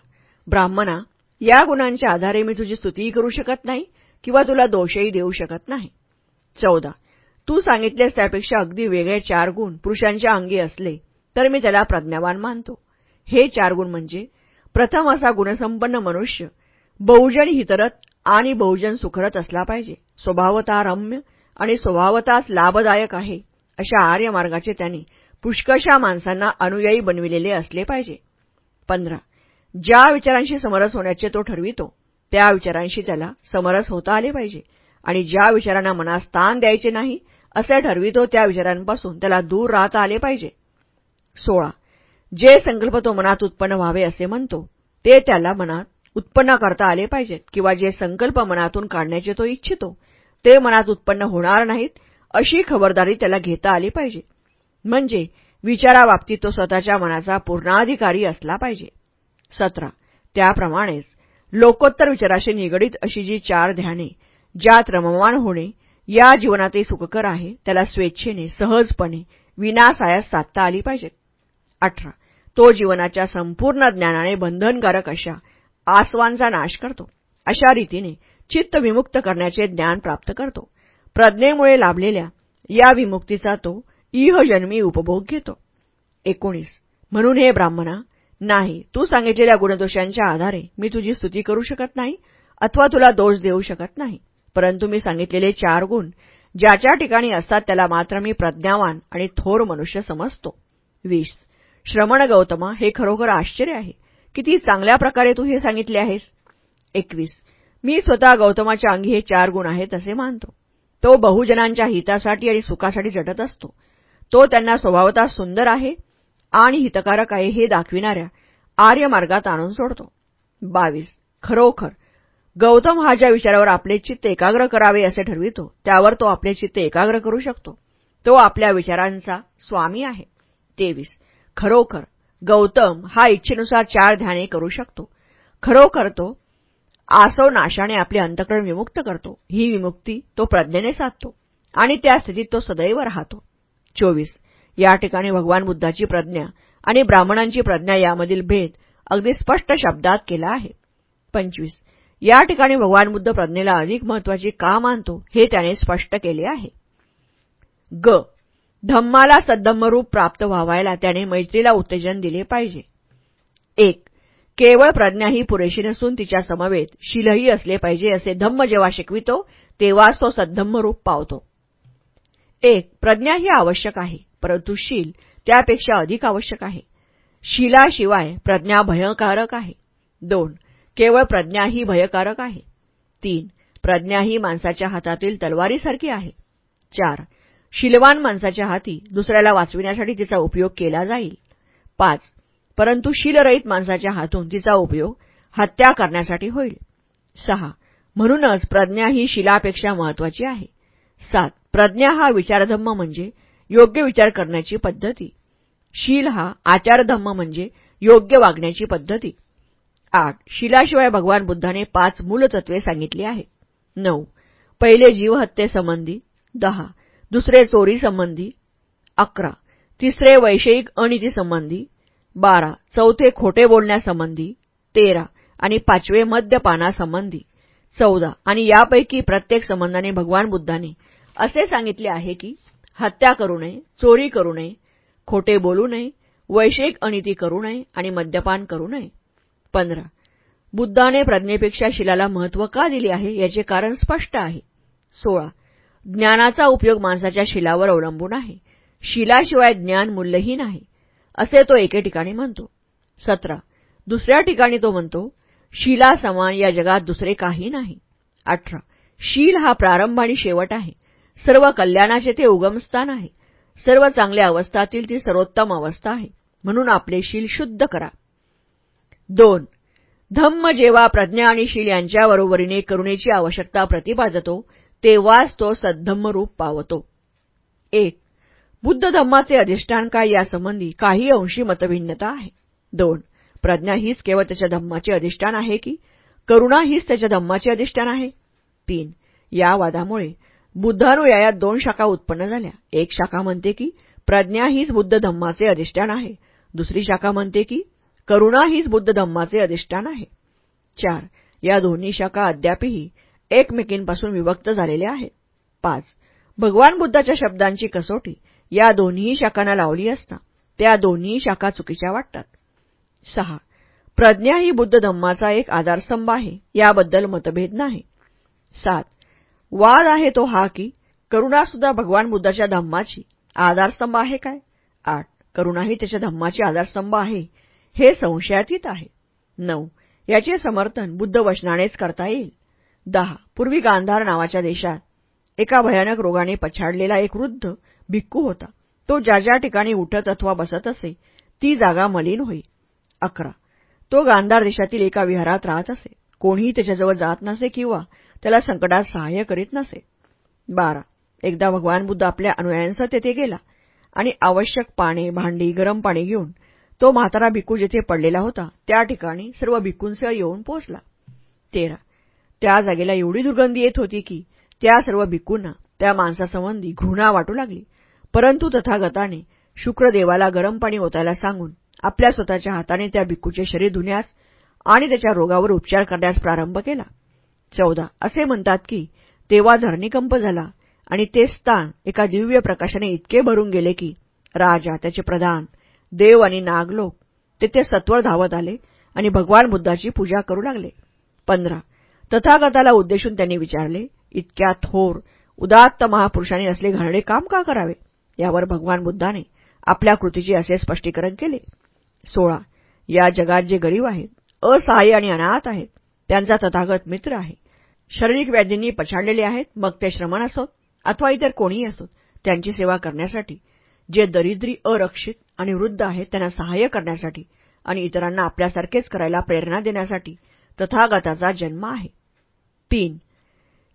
ब्राह्मणा या गुणांच्या आधारे मी तुझी स्तुतीही करू शकत नाही किंवा तुला दोषही देऊ शकत नाही. चौदा. तू सांगितलेस त्यापेक्षा अगदी वेगळे चार गुण पुरुषांच्या अंगी असले तर मी त्याला प्रज्ञावान मानतो. हे चार गुण म्हणजे प्रथम असा गुणसंपन्न मनुष्य बहुजन हितरत आणि बहुजन सुखरत असला पाहिजे स्वभावता रम्य आणि स्वभावताच लाभदायक आहे अशा आर्य मार्गाचे त्यांनी पुष्कशा माणसांना अनुयायी बनविलेले असले पाहिजे. पंधरा. ज्या विचारांशी समरस होण्याचे तो ठरवितो त्या विचारांशी त्याला समरस होता आले पाहिजे. आणि ज्या विचारांना मनात स्थान द्यायचे नाही असे ठरवितो त्या विचारांपासून त्याला दूर राहता आले पाहिजे. सोळा. जे संकल्प तो मनात उत्पन्न व्हावे असे म्हणतो ते त्याला मनात उत्पन्न करता आले पाहिजेत किंवा जे संकल्प मनातून काढण्याचे तो इच्छितो ते मनात उत्पन्न होणार नाहीत अशी खबरदारी त्याला घेता आली पाहिजे. म्हणजे विचाराबाबतीत तो स्वतःच्या मनाचा पूर्णाधिकारी असला पाहिजे. सतरा. त्याप्रमाणेच लोकोत्तर विचाराशी निगडीत अशी जी चार ध्याने ज्यात रममान होणे या जीवनातही सुखकर आहे त्याला स्वेच्छेने सहजपणे विनासायास साधता आली पाहिजेत अठरा. तो जीवनाच्या संपूर्ण ज्ञानाने बंधनकारक अशा आसवांचा नाश करतो. अशा रीतीने चित्त विमुक्त करण्याचे ज्ञान प्राप्त करतो. प्रज्ञेमुळे लाभलेल्या या विमुक्तीचा तो इहजन्मी उपभोग घेतो. एकोणीस. म्हणून हे ब्राह्मणा नाही तू सांगितलेल्या गुणदोषांच्या आधारे मी तुझी स्तुती करू शकत नाही अथवा तुला दोष देऊ शकत नाही. परंतु मी सांगितलेले चार गुण ज्याच्या ठिकाणी असतात त्याला मात्र मी प्रज्ञावान आणि थोर मनुष्य समजतो. वीस. श्रमण गौतमा हे खरोखर आश्चर्य आहे. किती चांगल्या प्रकारे तू हे सांगितले आहेस. एकवीस. मी स्वतः गौतमाच्या अंगी हे चार गुण आहेत असे मानतो. तो बहुजनांच्या हितासाठी आणि सुखासाठी झटत असतो. तो त्यांना स्वभावता सुंदर आहे आणि हितकारक आहे हे दाखविणाऱ्या आर्य मार्गात आणून सोडतो. बावीस. खरोखर. गौतम हा ज्या विचारावर आपले चित्त एकाग्र करावे असे ठरवितो त्यावर तो आपले चित्त एकाग्र करू शकतो. तो आपल्या विचारांचा स्वामी आहे. तेवीस. खरोखर. गौतम हा इच्छेनुसार चार ध्याने करू शकतो. खरोखर तो आसव नाशाने आपले अंतकरण विमुक्त करतो. ही विमुक्ती तो प्रज्ञेने साधतो. आणि त्या स्थितीत तो सदैव राहतो. चोवीस. या ठिकाणी भगवान बुद्धाची प्रज्ञा आणि ब्राह्मणांची प्रज्ञा यामधील भेद अगदी स्पष्ट शब्दात केला आहे. पंचवीस. या ठिकाणी भगवान बुद्ध प्रज्ञेला अधिक महत्वाची का मानतो हे त्याने स्पष्ट केले आहे. ग. धम्माला सद्धम्मरूप प्राप्त व्हावायला त्याने मैत्रीला उत्तेजन दिले पाहिजे. एक. केवळ प्रज्ञा ही पुरेशी नसून तिच्या समवेत शीलही असले पाहिजे असे धम्म जेव्हा शिकवितो तेव्हाच तो सद्धम्म रूप पावतो. एक प्रज्ञा ही आवश्यक आहे परंतु शील त्यापेक्षा अधिक आवश्यक आहे. शिलाशिवाय प्रज्ञा भयकारक आहे. दोन केवळ प्रज्ञा ही भयकारक आहे. तीन प्रज्ञा ही माणसाच्या हातातील तलवारीसारखी आहे. चार शिलवान माणसाच्या हाती दुसऱ्याला वाचविण्यासाठी तिचा उपयोग केला जाईल. पाच परंतु शीलरहित माणसाच्या हातून तिचा उपयोग हत्या करण्यासाठी होईल. सहा. म्हणूनच प्रज्ञा ही शिलापेक्षा महत्वाची आहे. सात. प्रज्ञा हा विचारधम्म म्हणजे योग्य विचार करण्याची पद्धती. शील हा आचारधम्म म्हणजे योग्य वागण्याची पद्धती. आठ. शिलाशिवाय भगवान बुद्धाने पाच मूलतत्वे सांगितली आहेत. नऊ. पहिले जीवहत्येसंबंधी दहा. दुसरे चोरी संबंधी. अकरा. तिसरे वैषयिक अनितीसंबंधी बारा. चौथे खोटे बोलण्यासंबंधी. तेरा. आणि पाचवे मद्यपानासंबंधी. चौदा. आणि यापैकी प्रत्येक संबंधाने भगवान बुद्धाने असे सांगितले आहे की हत्या करू नये चोरी करू नये खोटे बोलू नये वैश्विक अनिती करू नये आणि मद्यपान करू नये. पंधरा. बुद्धाने प्रज्ञेपेक्षा शिलाला महत्त्व का दिले आहे याचे कारण स्पष्ट आहे. सोळा. ज्ञानाचा उपयोग माणसाच्या शिलावर अवलंबून आहे. शिलाशिवाय ज्ञान मूल्यहीन आहे. असे तो एके ठिकाणी म्हणतो. सतरा. दुसऱ्या ठिकाणी तो म्हणतो शिला समान या जगात दुसरे काही नाही. अठरा. शील हा प्रारंभ आणि शेवट आहे. सर्व कल्याणाचे ते उगमस्थान आहे. सर्व चांगल्या अवस्थातील ती सर्वोत्तम अवस्था आहे. म्हणून आपले शील शुद्ध करा. दोन. धम्म जेव्हा प्रज्ञा आणि शील यांच्या बरोबरीने करुणेची आवश्यकता प्रतिपादतो तेव्हाच तो सद्धम्म रूप पावतो. एक. बुद्ध धम्माचे अधिष्ठान काय यासंबंधी काही अंशी मतभिन्नता आहे. दोन प्रज्ञा हीच केवळ त्याच्या धम्माचे अधिष्ठान आहे की करुणा हीच त्याच्या धम्माचे अधिष्ठान आहे? तीन या वादामुळे बुद्धानुयायात दोन शाखा उत्पन्न झाल्या. एक शाखा म्हणते की प्रज्ञा हीच बुद्ध धम्माचे अधिष्ठान आहे. दुसरी शाखा म्हणते की करुणा हीच बुद्ध धम्माचे अधिष्ठान आहे. चार या दोन्ही शाखा अद्यापही एकमेकींपासून विभक्त झालेल्या आहेत. पाच भगवान बुद्धाच्या शब्दांची कसोटी या दोन्ही शाखांना लावली असता त्या दोन्ही शाखा चुकीच्या वाटतात. सहा. प्रज्ञा ही बुद्ध धम्माचा एक आधारस्तंभ आहे याबद्दल मतभेद नाही. सात. वाद आहे तो हा की करुणासुद्धा भगवान बुद्धाच्या धम्माची आधारस्तंभ आहे काय? आठ. करुणाही त्याच्या धम्माची आधारस्तंभ आहे हे संशयातीत आहे. नऊ. याचे समर्थन बुद्ध वचनानेच करता येईल. दहा. पूर्वी गांधार नावाच्या देशात एका भयानक रोगाने पछाडलेला एक वृद्ध भिक्खू होता. तो ज्या ज्या ठिकाणी उठत अथवा बसत असे ती जागा मलिन होई. अकरा. तो गांधार देशातील एका विहारात राहत असे. कोणीही त्याच्याजवळ जात नसे किंवा त्याला संकटात सहाय्य करीत नसे. बारा. एकदा भगवान बुद्ध आपल्या अनुयायांसह तेथे गेला आणि आवश्यक पाणी भांडी गरम पाणी घेऊन तो म्हातारा भिक्खू जिथे पडलेला होता त्या ठिकाणी सर्व भिक्खूंसह येऊन पोहोचला. तेरा. त्या जागेला एवढी दुर्गंधी येत होती की त्या सर्व भिक्खूंना त्या माणसासंबंधी घृणा वाटू लागली. परंतु तथागताने शुक्रदेवाला गरम पाणी ओतायला सांगून आपल्या स्वतःच्या हाताने त्या भिक्खूचे शरीर धुण्यास आणि त्याच्या रोगावर उपचार करण्यास प्रारंभ केला. चौदा. असे म्हणतात की तेव्हा धरणीकंप झाला आणि ते स्थान एका दिव्य प्रकाशाने इतके भरून गेले की राजा त्याचे प्रधान देव आणि नागलोक तेथे सत्वर धावत आले आणि भगवान बुद्धाची पूजा करू लागले. पंधरा. तथागताला उद्देशून त्यांनी विचारले इतक्या थोर उदात्त महापुरुषांनी असले घाणडे काम का करावे? यावर भगवान बुद्धाने आपल्या कृतीचे असे स्पष्टीकरण केले. सोळा. या जगात जे गरीब आहेत असहाय्य आणि अनाथ आहेत त्यांचा तथागत मित्र आहे. शारीरिक व्याधींनी पछाडलेले आहेत मग ते श्रमण असोत अथवा इतर कोणीही असोत त्यांची सेवा करण्यासाठी जे दरिद्री अरक्षित आणि वृद्ध आहेत त्यांना सहाय्य करण्यासाठी आणि इतरांना आपल्यासारखेच करायला प्रेरणा देण्यासाठी तथागताचा जन्म आहे. तीन.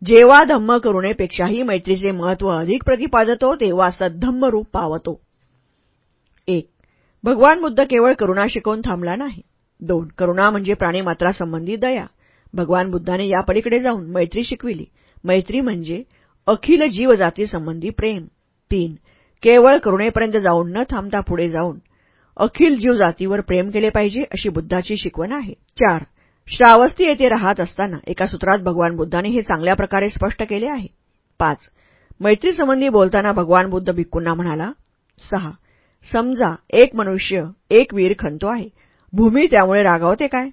जेव्हा धम्म करुणेपेक्षाही मैत्रीचे महत्त्व अधिक प्रतिपादतो तेव्हा सद्धम्म रूप पावतो. एक भगवान बुद्ध केवळ करुणा शिकवून थांबला नाही. दोन करुणा म्हणजे प्राणीमात्रासंबंधी दया. भगवान बुद्धाने या पलीकडे जाऊन मैत्री शिकविली. मैत्री म्हणजे अखिल जीवजातीसंबंधी प्रेम. तीन केवळ करुणेपर्यंत जाऊन न थांबता पुढे जाऊन अखिल जीवजातीवर प्रेम केले पाहिजे अशी बुद्धाची शिकवण आहे. चार श्रावस्ती येथे राहत असताना एका सूत्रात भगवान बुद्धाने हे चांगल्या प्रकारे स्पष्ट केले आहे. पाच. मैत्रीसंबंधी बोलताना भगवान बुद्ध भिक्कूंना म्हणाला सहा. समजा एक मनुष्य एक वीर खणतो आहे. भूमी त्यामुळे रागावते काय?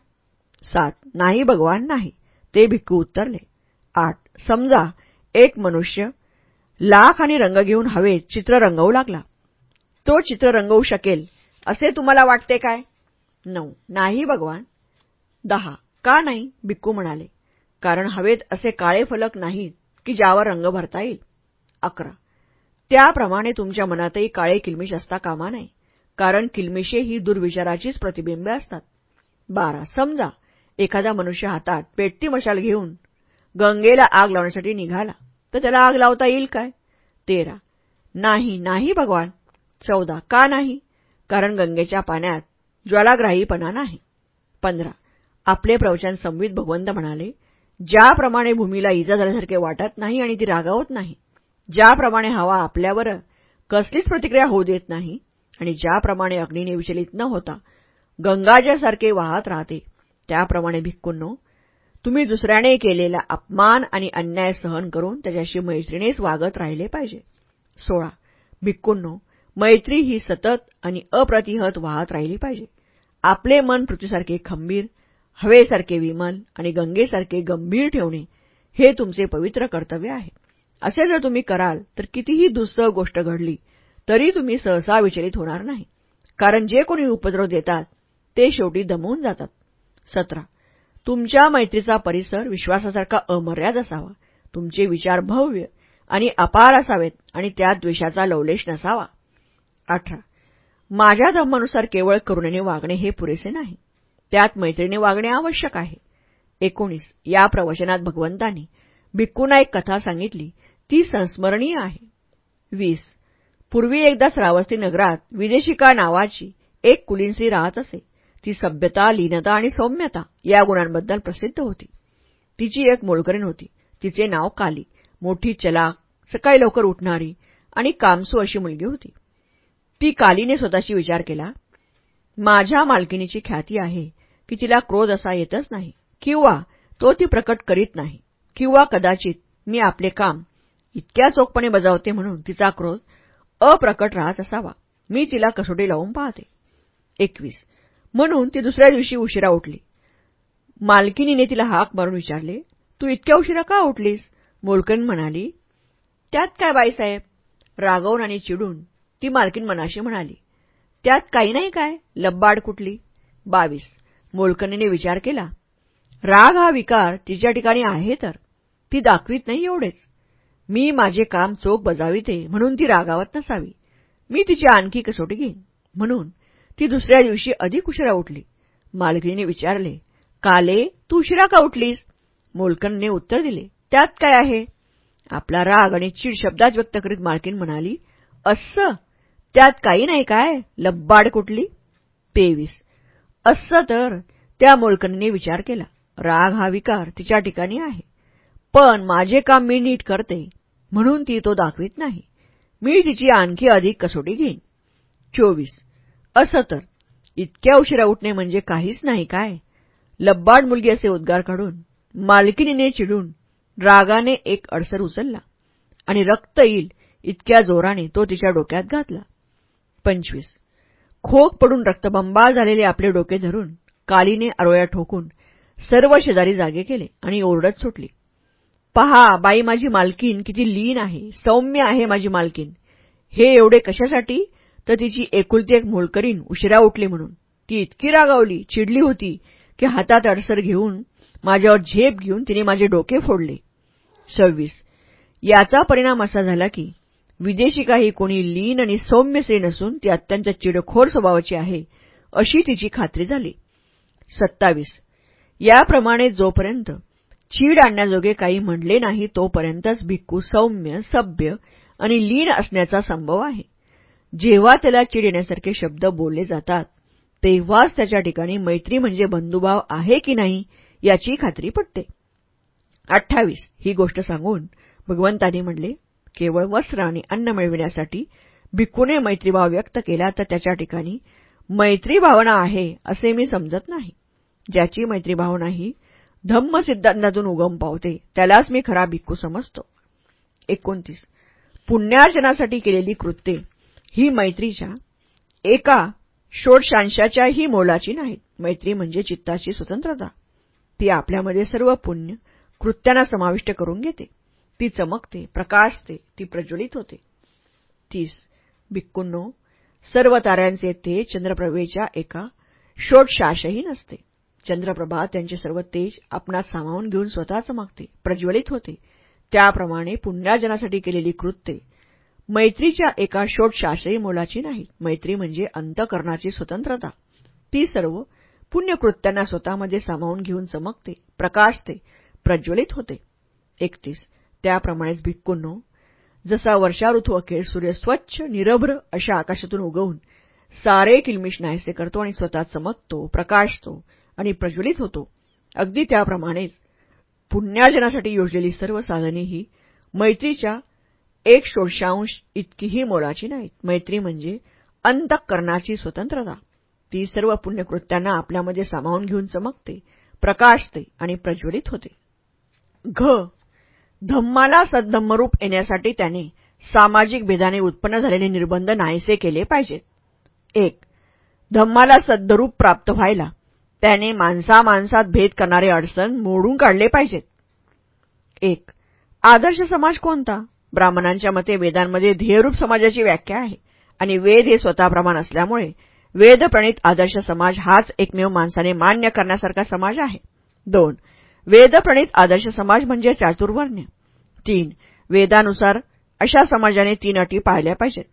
सात. नाही भगवान नाही. ते भिक्खू उत्तरले. आठ. समजा एक मनुष्य लाख आणि रंग घेऊन हवेत चित्र रंगवू लागला. तो चित्र रंगवू शकेल असे तुम्हाला वाटते काय? नऊ. नाही भगवान. दहा. का नाही? भिक्कू म्हणाले. कारण हवेत असे काळे फलक नाहीत की ज्यावर रंग भरता येईल. अकरा. त्याप्रमाणे तुमच्या मनातही काळे किलमिश असता कामा नये. कारण किलमिशे ही दुर्विचाराचीच प्रतिबिंबे असतात. बारा. समजा एखादा मनुष्य हातात पेटती मशाल घेऊन गंगेला आग लावण्यासाठी निघाला तर त्याला आग लावता येईल काय? तेरा. नाही नाही भगवान. चौदा. का नाही? कारण गंगेच्या पाण्यात ज्वालाग्राहीपणा नाही. पंधरा. आपले प्रवचन संवित भगवंत म्हणाले ज्याप्रमाणे भूमीला इजा झाल्यासारखे वाटत नाही आणि ती रागावत नाही ज्याप्रमाणे हवा आपल्यावर कसलीच प्रतिक्रिया होऊ देत नाही आणि ज्याप्रमाणे अग्नीने विचलित न होता गंगाजासारखे वाहत राहते त्याप्रमाणे भिक्कूंनो तुम्ही दुसऱ्याने केलेला अपमान आणि अन्याय सहन करून त्याच्याशी मैत्रीनेच वागत राहिले पाहिजे. सोळा. भिक्कूंनो मैत्री ही सतत आणि अप्रतिहत वाहत राहिली पाहिजे. आपले मन पृथ्वीसारखे खंबीर हवेसारखे विमल आणि गंगेसारखे गंभीर ठेवणे हे तुमचे पवित्र कर्तव्य आहे. असे जर तुम्ही कराल तर कितीही दुस्सह गोष्ट घडली तरी तुम्ही सहसा विचलित होणार नाही. कारण जे कोणी उपद्रव देतात ते शेवटी दमवून जातात. सतरा. तुमच्या मैत्रीचा परिसर विश्वासासारखा अमर्याद असावा. तुमचे विचार भव्य आणि अपार असावेत आणि त्यात द्वेषाचा लवलेश नसावा. अठरा. माझ्या धर्मानुसार केवळ करुणेने वागणे हे पुरेसे नाही. त्यात मैत्रिणी वागणे आवश्यक आहे. एकोणीस या प्रवचनात भगवंतांनी भिक्कूंना एक कथा सांगितली. ती संस्मरणीय आहे. वीस पूर्वी एकदा श्रावस्ती नगरात विदेशिका नावाची एक कुलीनसी राहत असे. ती सभ्यता लीनता आणि सौम्यता या गुणांबद्दल प्रसिद्ध होती. तिची एक मोलकरीण होती. तिचे नाव काली. मोठी चलाक सकाळी लवकर उठणारी आणि कामसू अशी मुलगी होती. ती कालीने स्वतःशी विचार केला. माझ्या मालकिनीची ख्याती आहे की तिला क्रोध असा येतच नाही किंवा तो ती प्रकट करीत नाही किंवा कदाचित मी आपले काम इतक्या चोखपणे बजावते म्हणून तिचा क्रोध अप्रकट राहत असावा. मी तिला कसोटी लावून पाहते. एकवीस. म्हणून ती दुसऱ्या दिवशी उशिरा उठली. मालकिनीने तिला हाक मारून विचारले तू इतक्या उशिरा का उठलीस? मोलकन म्हणाली त्यात काय बाईसाहेब रागवून आणि चिडून ती मालकीन मनाशी म्हणाली त्यात काही नाही काय. लब्बाड कुठली? बावीस. मोलकनीने विचार केला. राग हा विकार तिच्या ठिकाणी आहे तर. ती दाखवीत नाही एवढेच. मी माझे काम चोख बजाविते म्हणून ती रागावत नसावी. मी तिची आणखी कसोटी घेईन. म्हणून ती दुसऱ्या दिवशी अधिक उशिरा उठली. मालकिनीने विचारले काले तू उशिरा का उठलीस? मोलकनने उत्तर दिले त्यात काय आहे? आपला राग आणि चीड शब्दात व्यक्त करीत मालकीन म्हणाली अस्स त्यात काही नाही काय? लब्बाड कुठली? तेवीस. असं तर त्या मोलकनीने विचार केला. राग हा विकार तिच्या ठिकाणी आहे. पण माझे काम मी नीट करते म्हणून ती तो दाखवित नाही. मी तिची आणखी अधिक कसोटी घेईन. चोवीस. असं तर. इतक्या उशिरा उठणे म्हणजे काहीच नाही काय? लब्बाड मुलगी असे उद्गार काढून मालकिनीने चिडून रागाने एक अडसर उचलला आणि रक्त येईल इतक्या जोराने तो तिच्या डोक्यात घातला. पंचवीस. खोक पडून रक्तबंबाळ झालेले आपले डोके धरून कालीने आरोया ठोकून सर्व शेजारी जागे केले आणि ओरडत सुटली. पहा बाई माझी मालकीन किती लीन आहे सौम्य आहे माझी मालकीन हे एवढे कशासाठी? तर तिची एकुलती एक मोलकरीन उशिरा उठली म्हणून. ती इतकी रागावली चिडली होती की हातात अडसर घेऊन माझ्यावर झेप घेऊन तिने माझे डोके फोडले. सव्वीस. याचा परिणाम असा झाला की विदेशी काही कोणी लीन आणि सौम्यसे नसून ती अत्यंत चिडखोर स्वभावाची आहे अशी तिची खात्री झाली. सत्तावीस. याप्रमाणे जोपर्यंत चीड आणण्याजोगे काही म्हणले नाही तोपर्यंतच भिक्खू सौम्य सभ्य आणि लीन असण्याचा संभव आहे. जेव्हा त्याला चीड येण्यासारखे शब्द बोलले जातात तेव्हाच त्याच्या ठिकाणी मैत्री म्हणजे बंधुभाव आहे की नाही याची खात्री पटते. अठ्ठावीस. ही गोष्ट सांगून भगवंतांनी म्हणले केवळ वस्त्र आणि अन्न मिळविण्यासाठी भिक्खूने मैत्रीभाव व्यक्त केला तर त्याच्या ठिकाणी मैत्री भावना आहे असे मी समजत नाही. ज्याची मैत्रीभावना ही धम्म सिद्धांतातून उगम पावते त्यालाच मी खरा भिक्खू समजतो. एकोणतीस. पुण्यार्जनासाठी केलेली कृत्ये ही मैत्रीच्या एका षोडशांशाच्याही मोलाची नाहीत. मैत्री म्हणजे चित्ताची स्वतंत्रता. ती आपल्यामध्ये सर्व पुण्य कृत्यांना समाविष्ट करून घेते. ती चमकते प्रकाशते ती प्रज्वलित होते. तीस. भिक्कूंनो सर्व ताऱ्यांचे ते चंद्रप्रभेच्या एका षोडशाशही नसते. चंद्रप्रभा त्यांचे सर्व तेज आपणात सामावून घेऊन स्वतः चमकते प्रज्वलित होते. त्याप्रमाणे पुण्यार्जनासाठी केलेली कृत्ये मैत्रीच्या एका षोडशाशही मोलाची नाही. मैत्री म्हणजे अंतकरणाची स्वतंत्रता. ती सर्व पुण्यकृत्यांना स्वतःमध्ये सामावून घेऊन चमकते प्रकाशते प्रज्वलित होते. एकतीस. त्याप्रमाणेच भिक्कूंनो जसा वर्षा ऋतू अखेर सूर्य स्वच्छ निरभ्र अशा आकाशातून उगवून सारे किलमिश नाहीसे करतो आणि स्वतः चमकतो प्रकाशतो आणि प्रज्वलित होतो. अगदी त्याप्रमाणेच पुण्यार्जनासाठी योजलेली सर्व साधने ही मैत्रीच्या एक षोडशांश इतकीही मोलाची नाहीत. मैत्री म्हणजे अंतःकरणाची स्वतंत्रता. ती सर्व पुण्यकृत्यांना आपल्यामध्ये सामावून घेऊन चमकते प्रकाशते आणि प्रज्वलित होते. घ. धम्माला सद्धम्मरूप येण्यासाठी त्याने सामाजिक भेदाने उत्पन्न झालेले निर्बंध नाहीसे केले पाहिजेत. एक धम्माला सद्धरूप प्राप्त व्हायला त्याने माणसा माणसात भेद करणारे अडचण मोडून काढले पाहिजेत. एक आदर्श समाज कोणता? ब्राह्मणांच्या मते वेदांमध्ये ध्येयरूप समाजाची व्याख्या आहे आणि वेद हे स्वतः प्रमाण असल्यामुळे वेदप्रणित आदर्श समाज हाच एकमेव माणसाने मान्य करण्यासारखा समाज आहे. दोन वेदप्रणित आदर्श समाज म्हणजे चातुर्वर्ण्य. तीन वेदानुसार अशा समाजाने तीन अटी पाळल्या पाहिजेत.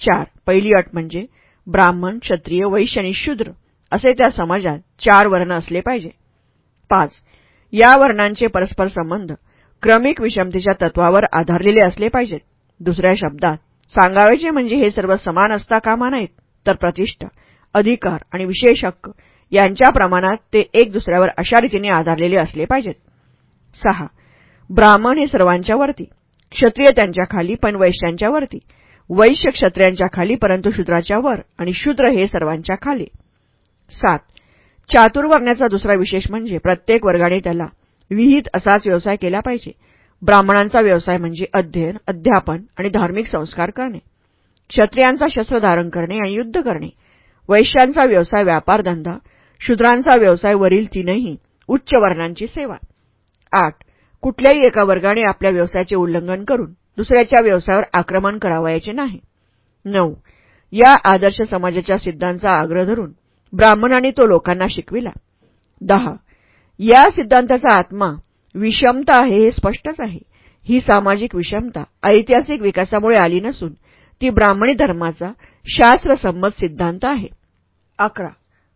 चार पहिली अट म्हणजे ब्राह्मण क्षत्रिय वैश्य आणि शूद्र असे त्या समाजात चार वर्ण असले पाहिजे. पाच या वर्णांचे परस्पर संबंध क्रमिक विषमतेच्या तत्वावर आधारलेले असले पाहिजेत. दुसऱ्या शब्दात सांगावायचे म्हणजे हे सर्व समान असता कामा नाहीत तर प्रतिष्ठा अधिकार आणि विशेष हक्क यांच्या प्रमाणात ते एक दुसऱ्यावर अशा रीतीने आधारलेले असले पाहिजेत. सहा. ब्राह्मण हे सर्वांच्या वरती क्षत्रिय त्यांच्या खाली पण वैश्यांच्या वरती. वैश्य क्षत्रियांच्या खाली परंतु शूद्राच्या वर आणि शूद्र हे सर्वांच्या खाली. सात. चातुर्वर्ण्याचा दुसरा विशेष म्हणजे प्रत्येक वर्गाने त्याला विहित असाच व्यवसाय केला पाहिजे. ब्राह्मणांचा व्यवसाय म्हणजे अध्ययन अध्यापन आणि धार्मिक संस्कार करणे. क्षत्रियांचा शस्त्र धारण करणे आणि युद्ध करणे. वैश्यांचा व्यवसाय व्यापारधंदा शूद्रांचा व्यवसाय वरील तीनही उच्च वर्णांची सेवा. आठ. कुठल्याही एका वर्गाने आपल्या व्यवसायाचे उल्लंघन करून दुसऱ्याच्या व्यवसायावर आक्रमण करावायचे नाही. नऊ. या आदर्श समाजाच्या सिद्धांचा आग्रह धरून ब्राह्मणांनी तो लोकांना शिकविला. दहा. या सिद्धांताचा आत्मा विषमता आहे हे स्पष्टच आहे. ही सामाजिक विषमता ऐतिहासिक विकासामुळे आली नसून ती ब्राह्मणी धर्माचा शास्त्रसंमत सिद्धांत आहे. अकरा.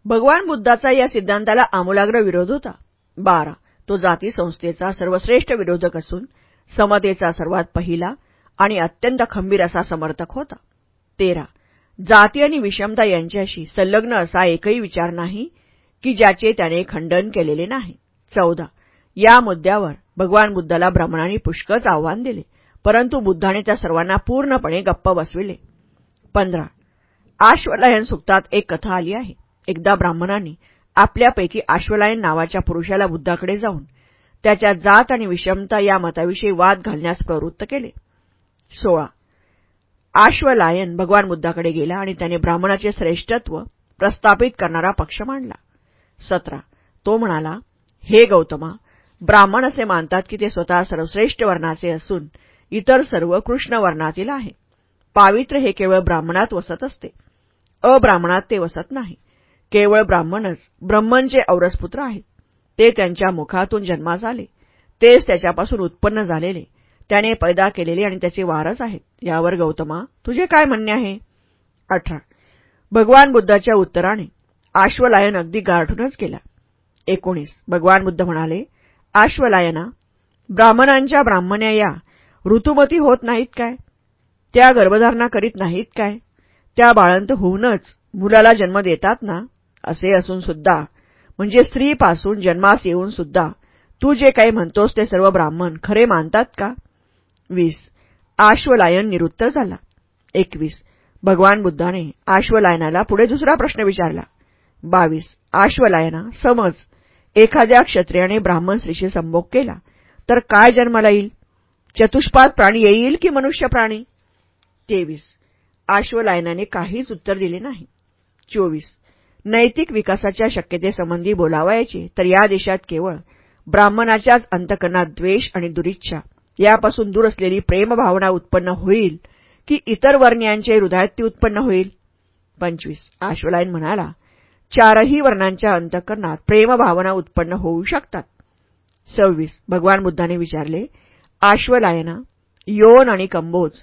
भगवान बुद्धाचा या सिद्धांताला आमूलाग्र विरोध होता. बारा. तो जाती संस्थेचा सर्वश्रेष्ठ विरोधक असून समतेचा सर्वात पहिला आणि अत्यंत खंबीर असा समर्थक होता. तेरा. जाती आणि विषमता यांच्याशी संलग्न असा एकही विचार नाही की ज्याचे त्याने खंडन केलेले नाही. चौदा. या मुद्द्यावर भगवान बुद्धाला ब्राह्मणांनी पुष्कळच आव्हान दिले परंतु बुद्धाने त्या सर्वांना पूर्णपणे गप्प बसविले. पंधरा. आश्वलायन सुक्तात एक कथा आली आहे. एकदा ब्राह्मणांनी आपल्यापैकी आश्वलायन नावाच्या पुरुषाला बुद्धाकडे जाऊन त्याच्या जात आणि विषमता या मताविषयी वाद घालण्यास प्रवृत्त केले. सोळा. आश्वलायन भगवान बुद्धाकडे गेला आणि त्याने ब्राह्मणाचे श्रेष्ठत्व प्रस्थापित करणारा पक्ष मांडला. सतरा. तो म्हणाला हे गौतमा ब्राह्मण असे मानतात की ते स्वतः सर्वश्रेष्ठ वर्णाचे असून इतर सर्व कृष्ण वर्णातील आहे. पावित्र्य हे केवळ ब्राह्मणात वसत असते. अब्राह्मणात ते वसत नाही. केवळ ब्राह्मणच ब्रह्मनचे औरसपुत्र आहेत. ते त्यांच्या मुखातून जन्मास आले. तेच त्याच्यापासून उत्पन्न झालेले. त्याने पैदा केलेले आणि त्याचे वारस आहेत. यावर गौतमा तुझे काय म्हणणे आहे? अठरा. भगवान बुद्धाच्या उत्तराने आश्वलायन अगदी गारठूनच केला. एकोणीस. भगवान बुद्ध म्हणाले आश्वलायना ब्राह्मणांच्या ब्राह्मण्या या ऋतुमती होत नाहीत काय? त्या गर्भधारणा करीत नाहीत काय? त्या बाळंत होऊनच मुलाला जन्म देतात ना? असे असून सुद्धा. म्हणजे स्त्रीपासून जन्मास येऊन सुद्धा. तू जे काही म्हणतोस ते सर्व ब्राह्मण खरे मानतात का? वीस. आश्वलायन निरुत्तर झाला. एकवीस. भगवान बुद्धाने आश्वलायनाला पुढे दुसरा प्रश्न विचारला. बावीस. आश्वलायना समज. एखाद्या क्षत्रियाने ब्राह्मण स्त्रीशी संभोग केला. तर काय जन्माला येईल? चतुष्पाद प्राणी येईल की मनुष्य प्राणी? तेवीस. आश्वलायनाने काहीच उत्तर दिले नाही. चोवीस. नैतिक विकासाच्या शक्यतेसंबंधी बोलावायचे तर या देशात केवळ ब्राह्मणाच्याच अंतकरणात द्वेष आणि दुरिच्छा यापासून दूर असलेली प्रेमभावना उत्पन्न होईल की इतर वर्णियांचे हृदयात ती उत्पन्न होईल? पंचवीस. आश्वलायन म्हणाला चारही वर्णांच्या अंतकरणात प्रेमभावना उत्पन्न होऊ शकतात. सव्वीस. भगवान बुद्धाने विचारले आश्वलायना योन आणि कंबोज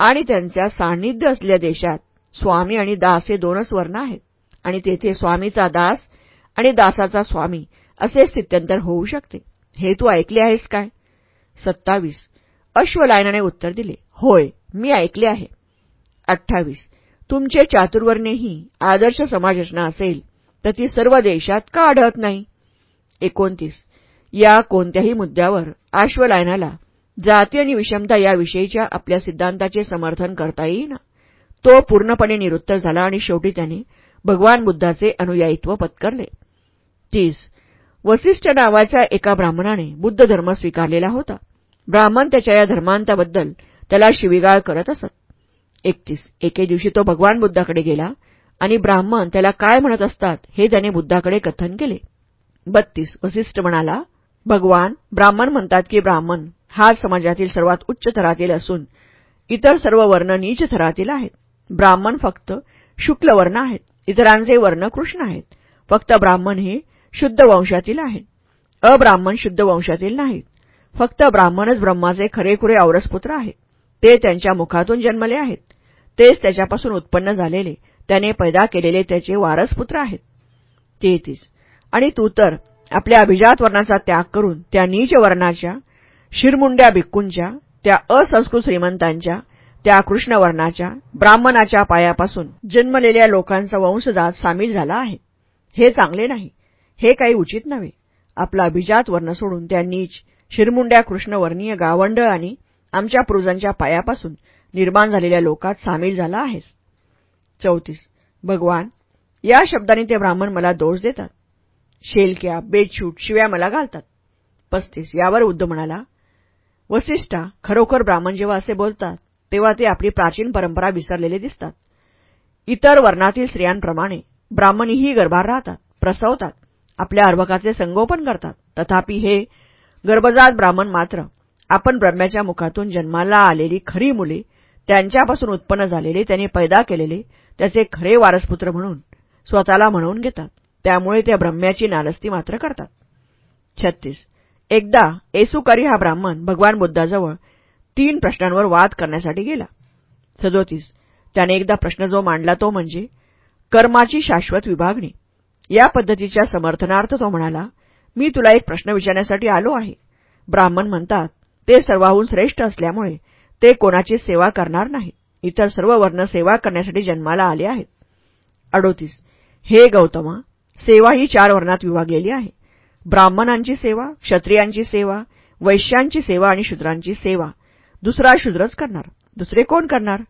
आणि त्यांच्या सान्निध्य असलेल्या देशात स्वामी आणि दास हे दोनच वर्ण आहेत. आणि तेथे स्वामीचा दास आणि दासाचा स्वामी असे स्थित्यंतर होऊ शकते. हे तू ऐकले आहेस काय? सत्तावीस. अश्वलायनाने उत्तर दिले होय मी ऐकले आहे. अठ्ठावीस. तुमचे चातुर्वर्णेही आदर्श समाजरचना असेल तर ती सर्व देशात का आढळत नाही? एकोणतीस. या कोणत्याही मुद्द्यावर आश्वलायनाला जाती आणि विषमता याविषयीच्या आपल्या सिद्धांताचे समर्थन करता येईना. तो पूर्णपणे निरुत्तर झाला आणि शेवटी त्याने भगवान बुद्धाचे अनुयायित्व पत्करले. तीस. वसिष्ठ नावाच्या एका ब्राह्मणाने बुद्ध धर्म स्वीकारलेला होता. ब्राह्मण त्याच्या या धर्मांताबद्दल त्याला शिविगाळ करत असत. एकतीस. एके दिवशी तो भगवान बुद्धाकडे गेला आणि ब्राह्मण त्याला काय म्हणत असतात हे त्याने बुद्धाकडे कथन केले. बत्तीस. वसिष्ठ म्हणाला भगवान ब्राह्मण म्हणतात की ब्राह्मण हा समाजातील सर्वात उच्च थरातील असून इतर सर्व वर्ण नीच थरातील आहेत. ब्राह्मण फक्त शुक्ल वर्ण आहेत. इतरांचे वर्ण कृष्ण आहेत. फक्त ब्राह्मण हे शुद्ध वंशातील आहेत. अब्राह्मण शुद्ध वंशातील नाहीत. फक्त ब्राह्मणच ब्रह्माचे खरेखुरे औरसपुत्र आहेत. ते त्यांच्या मुखातून जन्मले आहेत. तेच त्याच्यापासून उत्पन्न झालेले त्याने पैदा केलेले त्याचे वारसपुत्र आहेत. तेहतीस. आणि तू तर आपल्या अभिजात वर्णाचा त्याग करून त्या नीच वर्णाच्या शिरमुंड्या भिक्कूंच्या त्या असंस्कृत श्रीमंतांच्या त्या कृष्णवर्णाच्या ब्राह्मणाच्या पायापासून जन्मलेल्या लोकांचा वंशजात सामील झाला आहे. हे चांगले नाही. हे काही उचित नव्हे. आपला अभिजात वर्ण सोडून त्या नीच शिरमुंड्या कृष्णवर्णीय गावंड आणि आमच्या पूर्वजांच्या पायापासून निर्माण झालेल्या लोकात सामील झाला आहेस. चौतीस. भगवान या शब्दाने ते ब्राह्मण मला दोष देतात. शेलक्या बेछूट शिव्या मला घालतात. पस्तीस. यावर उद्ध म्हणाला वसिष्ठा खरोखर ब्राह्मण जेव्हा असे बोलतात तेव्हा ते आपली प्राचीन परंपरा विसरलेले दिसतात. इतर वर्णातील स्त्रियांप्रमाणे ब्राह्मणीही गर्भार राहतात प्रसवतात आपल्या अर्भकाचे संगोपन करतात. तथापि हे गर्भजात ब्राह्मण मात्र आपण ब्रह्म्याच्या मुखातून जन्माला आलेली खरी मुले त्यांच्यापासून उत्पन्न झालेले त्यांनी पैदा केलेले त्याचे खरे वारसपुत्र म्हणून स्वतःला म्हणवून घेतात. त्यामुळे त्या ब्रह्म्याची नालस्ती मात्र करतात. छत्तीस. एकदा येसुकारी हा ब्राह्मण भगवान बुद्धाजवळ तीन प्रश्नांवर वाद करण्यासाठी गेला. सदोतीस. त्याने एकदा प्रश्न जो मांडला तो म्हणजे कर्माची शाश्वत विभागणी. या पद्धतीच्या समर्थनार्थ तो म्हणाला मी तुला एक प्रश्न विचारण्यासाठी आलो आहे. ब्राह्मण म्हणतात ते सर्वाहून श्रेष्ठ असल्यामुळे ते कोणाची सेवा करणार नाही. इतर सर्व वर्ण सेवा करण्यासाठी जन्माला आले आहेत. अडोतीस. हे गौतमा सेवा ही चार वर्णात विभागलेली आहे. ब्राह्मणांची सेवा क्षत्रियांची सेवा वैश्यांची सेवा आणि शूद्रांची सेवा. दुसरा शूद्रच करणार. दुसरे कोण करणार?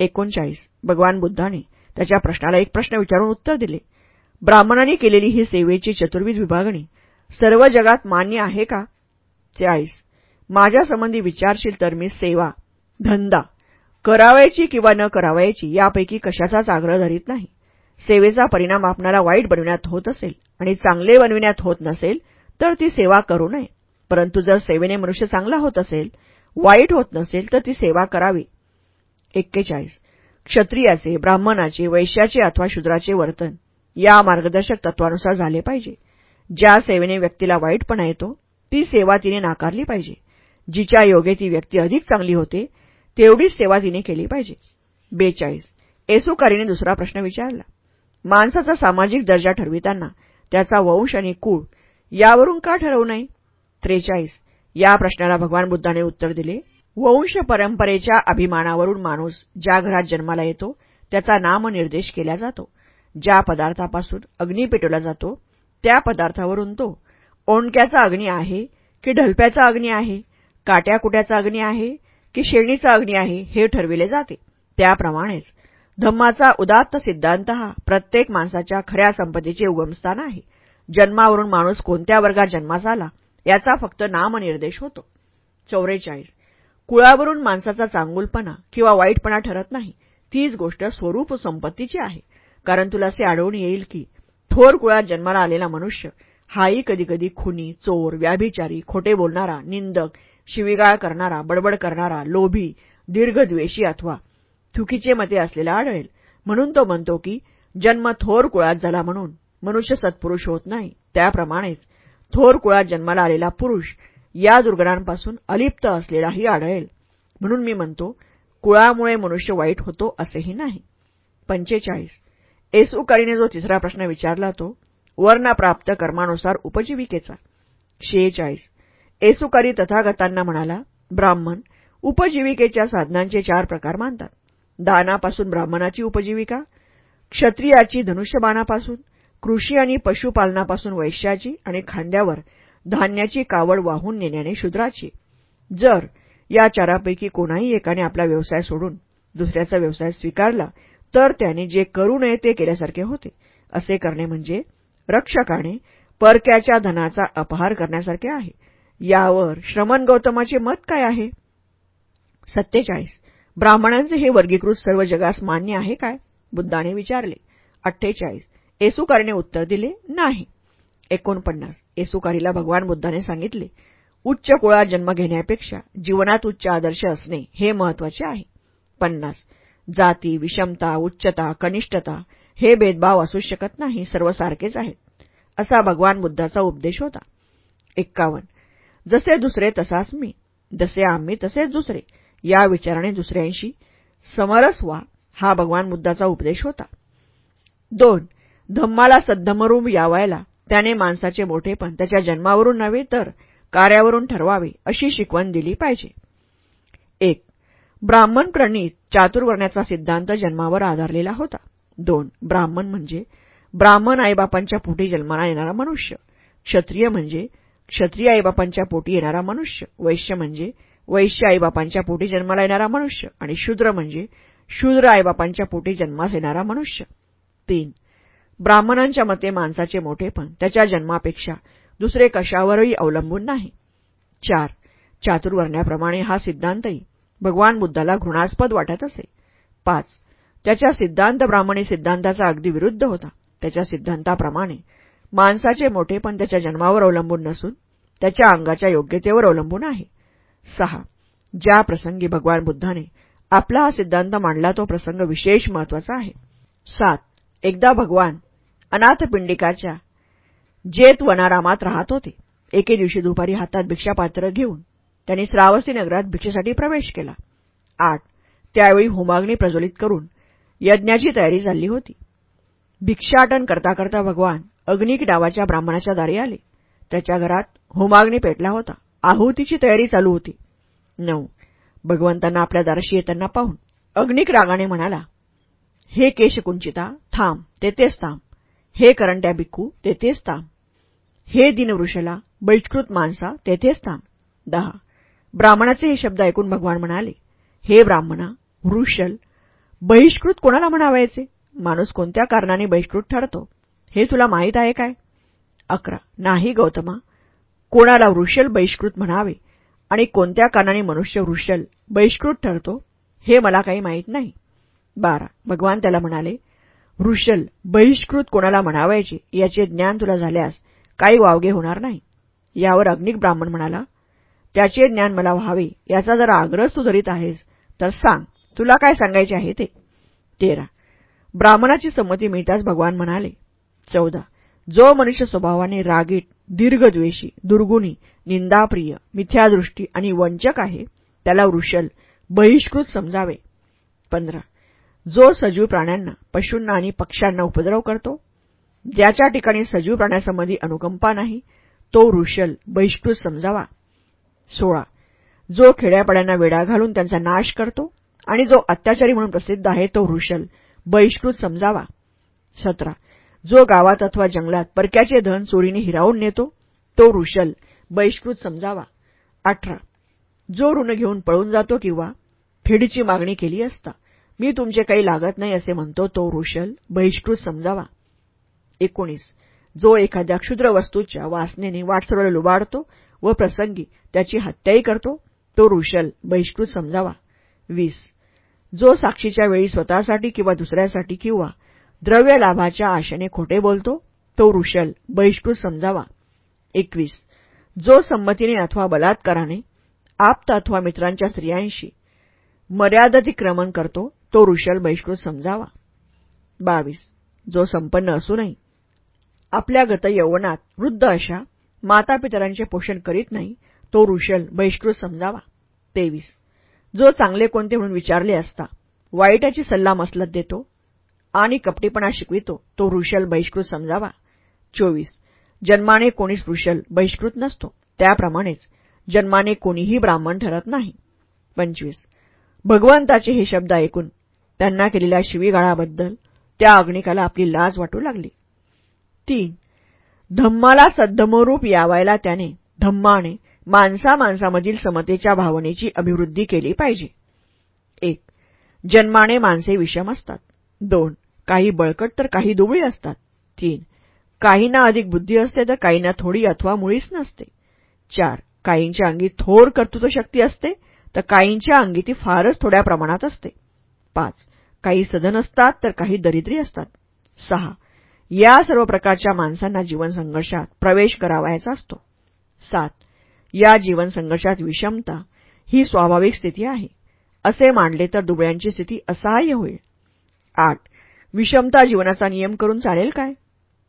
एकोणचाळीस. भगवान बुद्धाने त्याच्या प्रश्नाला एक प्रश्न विचारून उत्तर दिले. ब्राह्मणांनी केलेली ही सेवेची चतुर्विध विभागणी सर्व जगात मान्य आहे का? चाळीस. माझ्यासंबंधी विचारशील तर मी सेवा धंदा करावायची किंवा न करावायची यापैकी कशाचाच आग्रह धरीत नाही. सेवेचा परिणाम आपणाला वाईट बनविण्यात होत असेल आणि चांगले बनविण्यात होत नसेल तर ती सेवा करू नये. परंतु जर सेवेने मनुष्य चांगला होत असेल वाईट होत नसेल तर ती सेवा करावी. एक्केचाळीस. क्षत्रियाचे ब्राह्मणाचे वैश्याचे अथवा शूद्राचे वर्तन. या मार्गदर्शक तत्वानुसार झाले पाहिजे. ज्या सेवेने व्यक्तीला वाईटपणा येतो ती सेवा तिने नाकारली पाहिजे. जिच्या योगे ती व्यक्ती अधिक चांगली होते तेवढीच सेवा तिने केली पाहिजे. बेचाळीस. येसुकारीने दुसरा प्रश्न विचारला. माणसाचा सामाजिक दर्जा ठरविताना त्याचा वंश आणि कूळ यावरून का ठरवू नये? त्रेचाळीस. या प्रश्नाला भगवान बुद्धाने उत्तर दिले. वंश परंपरेच्या अभिमानावरून माणूस ज्या घरात जन्माला येतो त्याचा नामनिर्देश केला जातो. ज्या पदार्थापासून अग्नी पेटवला जातो त्या पदार्थावरून तो ओंडक्याचा अग्नी आहे की ढलप्याचा अग्नी आहे काट्याकुट्याचा अग्नी आहे की शेणीचा अग्नी आहे हे ठरविले जाते. त्याप्रमाणेच धम्माचा उदात्त सिद्धांत हा प्रत्येक माणसाच्या खऱ्या संपत्तीचे उगमस्थान आहे. जन्मावरून माणूस कोणत्या वर्गात जन्मास आला याचा फक्त नामनिर्देश होतो. चौवेचाळीस कुळावरून माणसाचा चांगुलपणा किंवा वाईटपणा ठरत नाही. तीच गोष्ट स्वरूप संपत्तीची आहे. कारण तुला असे आढळून येईल की थोर कुळात जन्माला आलेला मनुष्य हाही कधीकधी खुनी चोर व्याभिचारी खोटे बोलणारा निंदक शिविगाळ करणारा बडबड करणारा लोभी दीर्घद्वेषी अथवा चुकीचे मते असलेला आढळेल. म्हणून तो म्हणतो की जन्म थोर कुळात झाला म्हणून मनुष्य सत्पुरुष होत नाही. त्याप्रमाणेच थोर कुळात जन्माला आलेला पुरुष या दुर्गणांपासून अलिप्त असलेलाही आढळेल. म्हणून मी म्हणतो कुळामुळे मनुष्य वाईट होतो असेही नाही. पंचेचाळीस. येसुकारीने जो तिसरा प्रश्न विचारला तो वर्णप्राप्त कर्मानुसार उपजीविकेचा. शेहेचाळीस. येसुकारी तथागतांना म्हणाला ब्राह्मण उपजीविकेच्या साधनांचे चार प्रकार मानतात. दानापासून ब्राह्मणाची उपजीविका क्षत्रियाची धनुष्यबाणापासून कृषी आणि पशुपालनापासून वैश्याची आणि खांद्यावर धान्याची कावड वाहून नेण्याने शूद्राची. जर या चारापैकी कोणाही एकाने आपला व्यवसाय सोडून दुसऱ्याचा व्यवसाय स्वीकारला तर त्याने जे करू नये ते केल्यासारखे होते. असे करणे म्हणजे रक्षकाने परक्याच्या धनाचा अपहार करण्यासारखे आहे. यावर श्रमण गौतमाचे मत काय आहे? सत्तेचाळीस. ब्राह्मणांचे हे वर्गीकृत सर्व जगास मान्य आहे काय? बुद्धाने विचारले. अठ्ठेचाळीस. येसुकारीने उत्तर दिले नाही. एकोणपन्नास. येसुकारीला भगवान बुद्धाने सांगितले उच्च कुळात जन्म घेण्यापेक्षा जीवनात उच्च आदर्श असणे हे महत्त्वाचे आहे. पन्नास. जाती विषमता उच्चता कनिष्ठता हे भेदभाव असू शकत नाही सर्व सारखेच आहेत असा भगवान बुद्धाचा उपदेश होता. एक्कावन्न. जसे दुसरे तसाच मी जसे आम्ही तसेच दुसरे या विचाराने दुसऱ्यांशी समरस व्हा हा भगवान बुद्धाचा उपदेश होता. दोन. धम्माला सद्धमरूप यावायला. त्याने माणसाचे मोठेपण त्याच्या जन्मावरून नव्हे तर कार्यावरून ठरवावे अशी शिकवण दिली पाहिजे. एक ब्राह्मण प्रणित चातुर्वर्ण्याचा सिद्धांत जन्मावर आधारलेला होता. दोन ब्राह्मण म्हणजे ब्राह्मण आईबापांच्या पोटी जन्माला येणारा मनुष्य. क्षत्रिय म्हणजे क्षत्रिय आईबापांच्या पोटी येणारा मनुष्य. वैश्य म्हणजे वैश्य आईबापांच्या पोटी जन्माला येणारा मनुष्य. आणि शूद्र म्हणजे शूद्र आईबापांच्या पोटी जन्मास येणारा मनुष्य. तीन ब्राह्मणांच्या मते माणसाचे मोठेपण त्याच्या जन्मापेक्षा दुसरे कशावरही अवलंबून नाही. चार चातुर्वर्ण्याप्रमाणे हा सिद्धांतही भगवान बुद्धाला घृणास्पद वाटत असे. पाच त्याच्या सिद्धांत ब्राह्मणी सिद्धांताचा अगदी विरुद्ध होता. त्याच्या सिद्धांताप्रमाणे माणसाचे मोठेपण त्याच्या जन्मावर अवलंबून नसून त्याच्या अंगाच्या योग्यतेवर अवलंबून आहे. सहा ज्या प्रसंगी भगवान बुद्धाने आपला हा सिद्धांत मांडला तो प्रसंग विशेष महत्त्वाचा आहे. सात एकदा भगवान अनाथपिंडिकाच्या जेत वनारामात राहत होते. एके दिवशी दुपारी हातात भिक्षापात्र घेऊन त्यांनी श्रावस्ती नगरात भिक्षेसाठी प्रवेश केला. आठ त्यावेळी होमाग्नी प्रज्वलित करून यज्ञाची तयारी झाली होती. भिक्षाटन करता करता भगवान अग्निक डावाच्या ब्राह्मणाच्या दारी आले. त्याच्या घरात होमाग्नी पेटला होता. आहुतीची तयारी चालू होती. नऊ भगवंतांना आपल्या दाराशी येताना पाहून अग्निक रागाने म्हणाला हे केशकुंचिता थांब तेथेच थांब. हे करंट्या भिक्खू तेथेच थांब. हे दिनवृषला बहिष्कृत माणसा तेथेच थांब. दहा. ब्राह्मणाचे हे शब्द ऐकून भगवान म्हणाले हे ब्राह्मणा वृषल बहिष्कृत कोणाला म्हणावायचे? माणूस कोणत्या कारणाने बहिष्कृत ठरतो? हे तुला माहीत आहे काय? अकरा. नाही गौतमा. कोणाला वृषल बहिष्कृत म्हणावे आणि कोणत्या कारणाने मनुष्य वृषल बहिष्कृत ठरतो हे मला काही माहीत नाही. बारा. भगवान त्याला म्हणाले वृषल बहिष्कृत कोणाला म्हणावायचे याचे ज्ञान तुला झाल्यास काही वावगे होणार नाही. यावर अग्निक ब्राह्मण म्हणाला त्याचे ज्ञान मला व्हावे याचा जर आग्रह तू धरीत आहेस तर सांग तुला काय सांगायचे आहे ते? तेरा. ब्राह्मणाची संमती मिळताच भगवान म्हणाले चौदा. जो मनुष्य स्वभावाने रागीट दीर्घद्वेषी दुर्गुणी निंदाप्रिय मिथ्यादृष्टी आणि वंचक आहे त्याला वृषल बहिष्कृत समजावे. पंधरा. जो सजीव प्राण्यांना पशूंना आणि पक्ष्यांना उपद्रव करतो ज्याच्या ठिकाणी सजीव प्राण्यासंबंधी अनुकंपा नाही तो ऋषल बहिष्कृत समजावा. सोळा. जो खेड्यापाड्यांना वेडा घालून त्यांचा नाश करतो आणि जो अत्याचारी म्हणून प्रसिद्ध आहे तो ऋषल बहिष्कृत समजावा. सतरा. जो गावात अथवा जंगलात परक्याचे धन चोरीने हिरावून नेतो तो ऋषल बहिष्कृत समजावा. अठरा. जो ऋण घेऊन पळून जातो किंवा फेडीची मागणी केली असता मी तुमचे काही लागत नाही असे म्हणतो तो ऋषल बहिष्कृत समजावा. एकोणीस. जो एखाद्या क्षुद्र वस्तूच्या वासनेने वाटसरोला लुबाडतो व प्रसंगी त्याची हत्याही करतो तो ऋषल बहिष्कृत समजावा. वीस. जो साक्षीच्या वेळी स्वतःसाठी किंवा दुसऱ्यासाठी किंवा द्रव्य लाभाच्या आशेने खोटे बोलतो तो ऋषल बहिष्कृत समजावा. एकवीस. जो संमतीने अथवा बलात्काराने आप्त अथवा मित्रांच्या स्त्रियांशी मर्यादतिक्रमण करतो तो ऋषल बहिष्कृत समजावा. बावीस. जो संपन्न असूनही आपल्या गत यौवनात वृद्ध अशा मातापितरांचे पोषण करीत नाही तो ऋषल बहिष्कृत समजावा. तेवीस. जो चांगले कोणते म्हणून विचारले असता वाईटाची सल्ला मसलत देतो आणि कपटीपणा शिकवितो तो ऋषल बहिष्कृत समजावा. चोवीस. जन्माने कोणीच ऋषल बहिष्कृत नसतो. त्याप्रमाणेच जन्माने कोणीही ब्राह्मण ठरत नाही. पंचवीस. भगवंताचे हे शब्द ऐकून त्यांना केलेल्या शिवीगाळाबद्दल त्या अग्निकाला आपली लाज वाटू लागली. तीन धम्माला सद्धमरूप यावायला त्याने धम्माने माणसा माणसामधील समतेच्या भावनेची अभिवृद्धी केली पाहिजे. एक जन्माने माणसे विषम असतात. दोन काही बळकट तर काही दुबळी असतात. तीन काहींना अधिक बुद्धी असते तर काहींना थोडी अथवा मुळीच नसते. चार काहींच्या अंगी थोर कर्तृत्वशक्ती असते तर काहींच्या अंगी ती फारच थोड्या प्रमाणात असते. पाच. काही सदन असतात तर काही दरिद्री असतात. सहा. या सर्व प्रकारच्या माणसांना जीवनसंघर्षात प्रवेश करावायचा असतो. सात. या जीवनसंघर्षात विषमता ही स्वाभाविक स्थिती आहे. असे मांडले तर दुबळ्यांची स्थिती असहाय्य होईल. आठ. विषमता जीवनाचा नियम करून चालेल काय?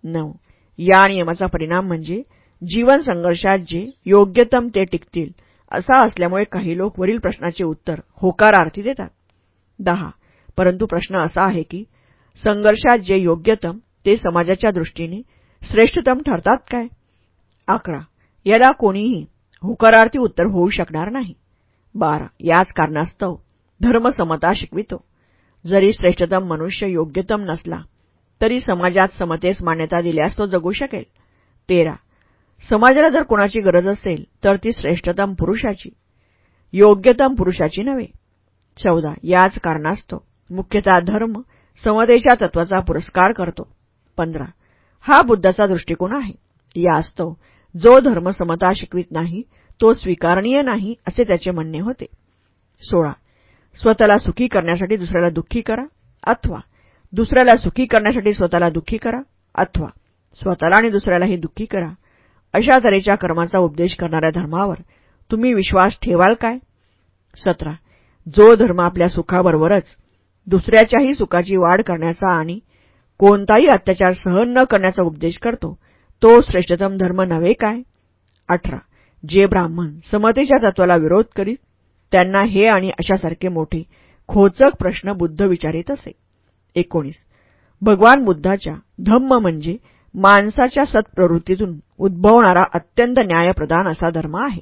नऊ. या नियमाचा परिणाम म्हणजे जीवन संघर्षात जे योग्यतम ते टिकतील असा असल्यामुळे काही लोक वरील प्रश्नाचे उत्तर होकारार्थी देतात. दहा. परंतु प्रश्न असा आहे की संघर्षात जे योग्यतम ते समाजाच्या दृष्टीने श्रेष्ठतम ठरतात काय? अकरा. याला कोणीही होकारार्थी उत्तर होऊ शकणार नाही. बारा. याच कारणास्तव धर्मसमता शिकवितो. जरी श्रेष्ठतम मनुष्य योग्यतम नसला तरी समाजात समतेस मान्यता दिल्यास तो जगू शकेल. तेरा. समाजाला जर कोणाची गरज असेल तर ती श्रेष्ठतम पुरुषाची. योग्यतम पुरुषाची नव्हे. चौदा. याच कारणास्तव मुख्यतः धर्म समतेच्या तत्वाचा पुरस्कार करतो. पंधरा. हा बुद्धाचा दृष्टिकोन आहे. यास्तव जो धर्म समता शिकवित नाही तो स्वीकारणीय नाही असे त्याचे म्हणणे होते. सोळा. स्वतःला सुखी करण्यासाठी दुसऱ्याला दुःखी करा अथवा दुसऱ्याला सुखी करण्यासाठी स्वतःला दुःखी करा अथवा स्वतःला आणि दुसऱ्यालाही दुःखी करा अशा तऱ्हेच्या कर्माचा उपदेश करणाऱ्या धर्मावर तुम्ही विश्वास ठेवाल काय? सतरा. जो धर्म आपल्या सुखाबरोबरच दुसऱ्याच्याही सुखाची वाढ करण्याचा आणि कोणताही अत्याचार सहन न करण्याचा उपदेश करतो तो श्रेष्ठतम धर्म नव्हे काय? अठरा. जे ब्राह्मण समतेच्या तत्वाला विरोध करीत त्यांना हे आणि अशासारखे मोठे खोचक प्रश्न बुद्ध विचारित असे. एकोणीस. भगवान बुद्धाच्या धम्म म्हणजे माणसाच्या सत्प्रवृत्तीतून उद्भवणारा अत्यंत न्यायप्रदान असा धर्म आहे.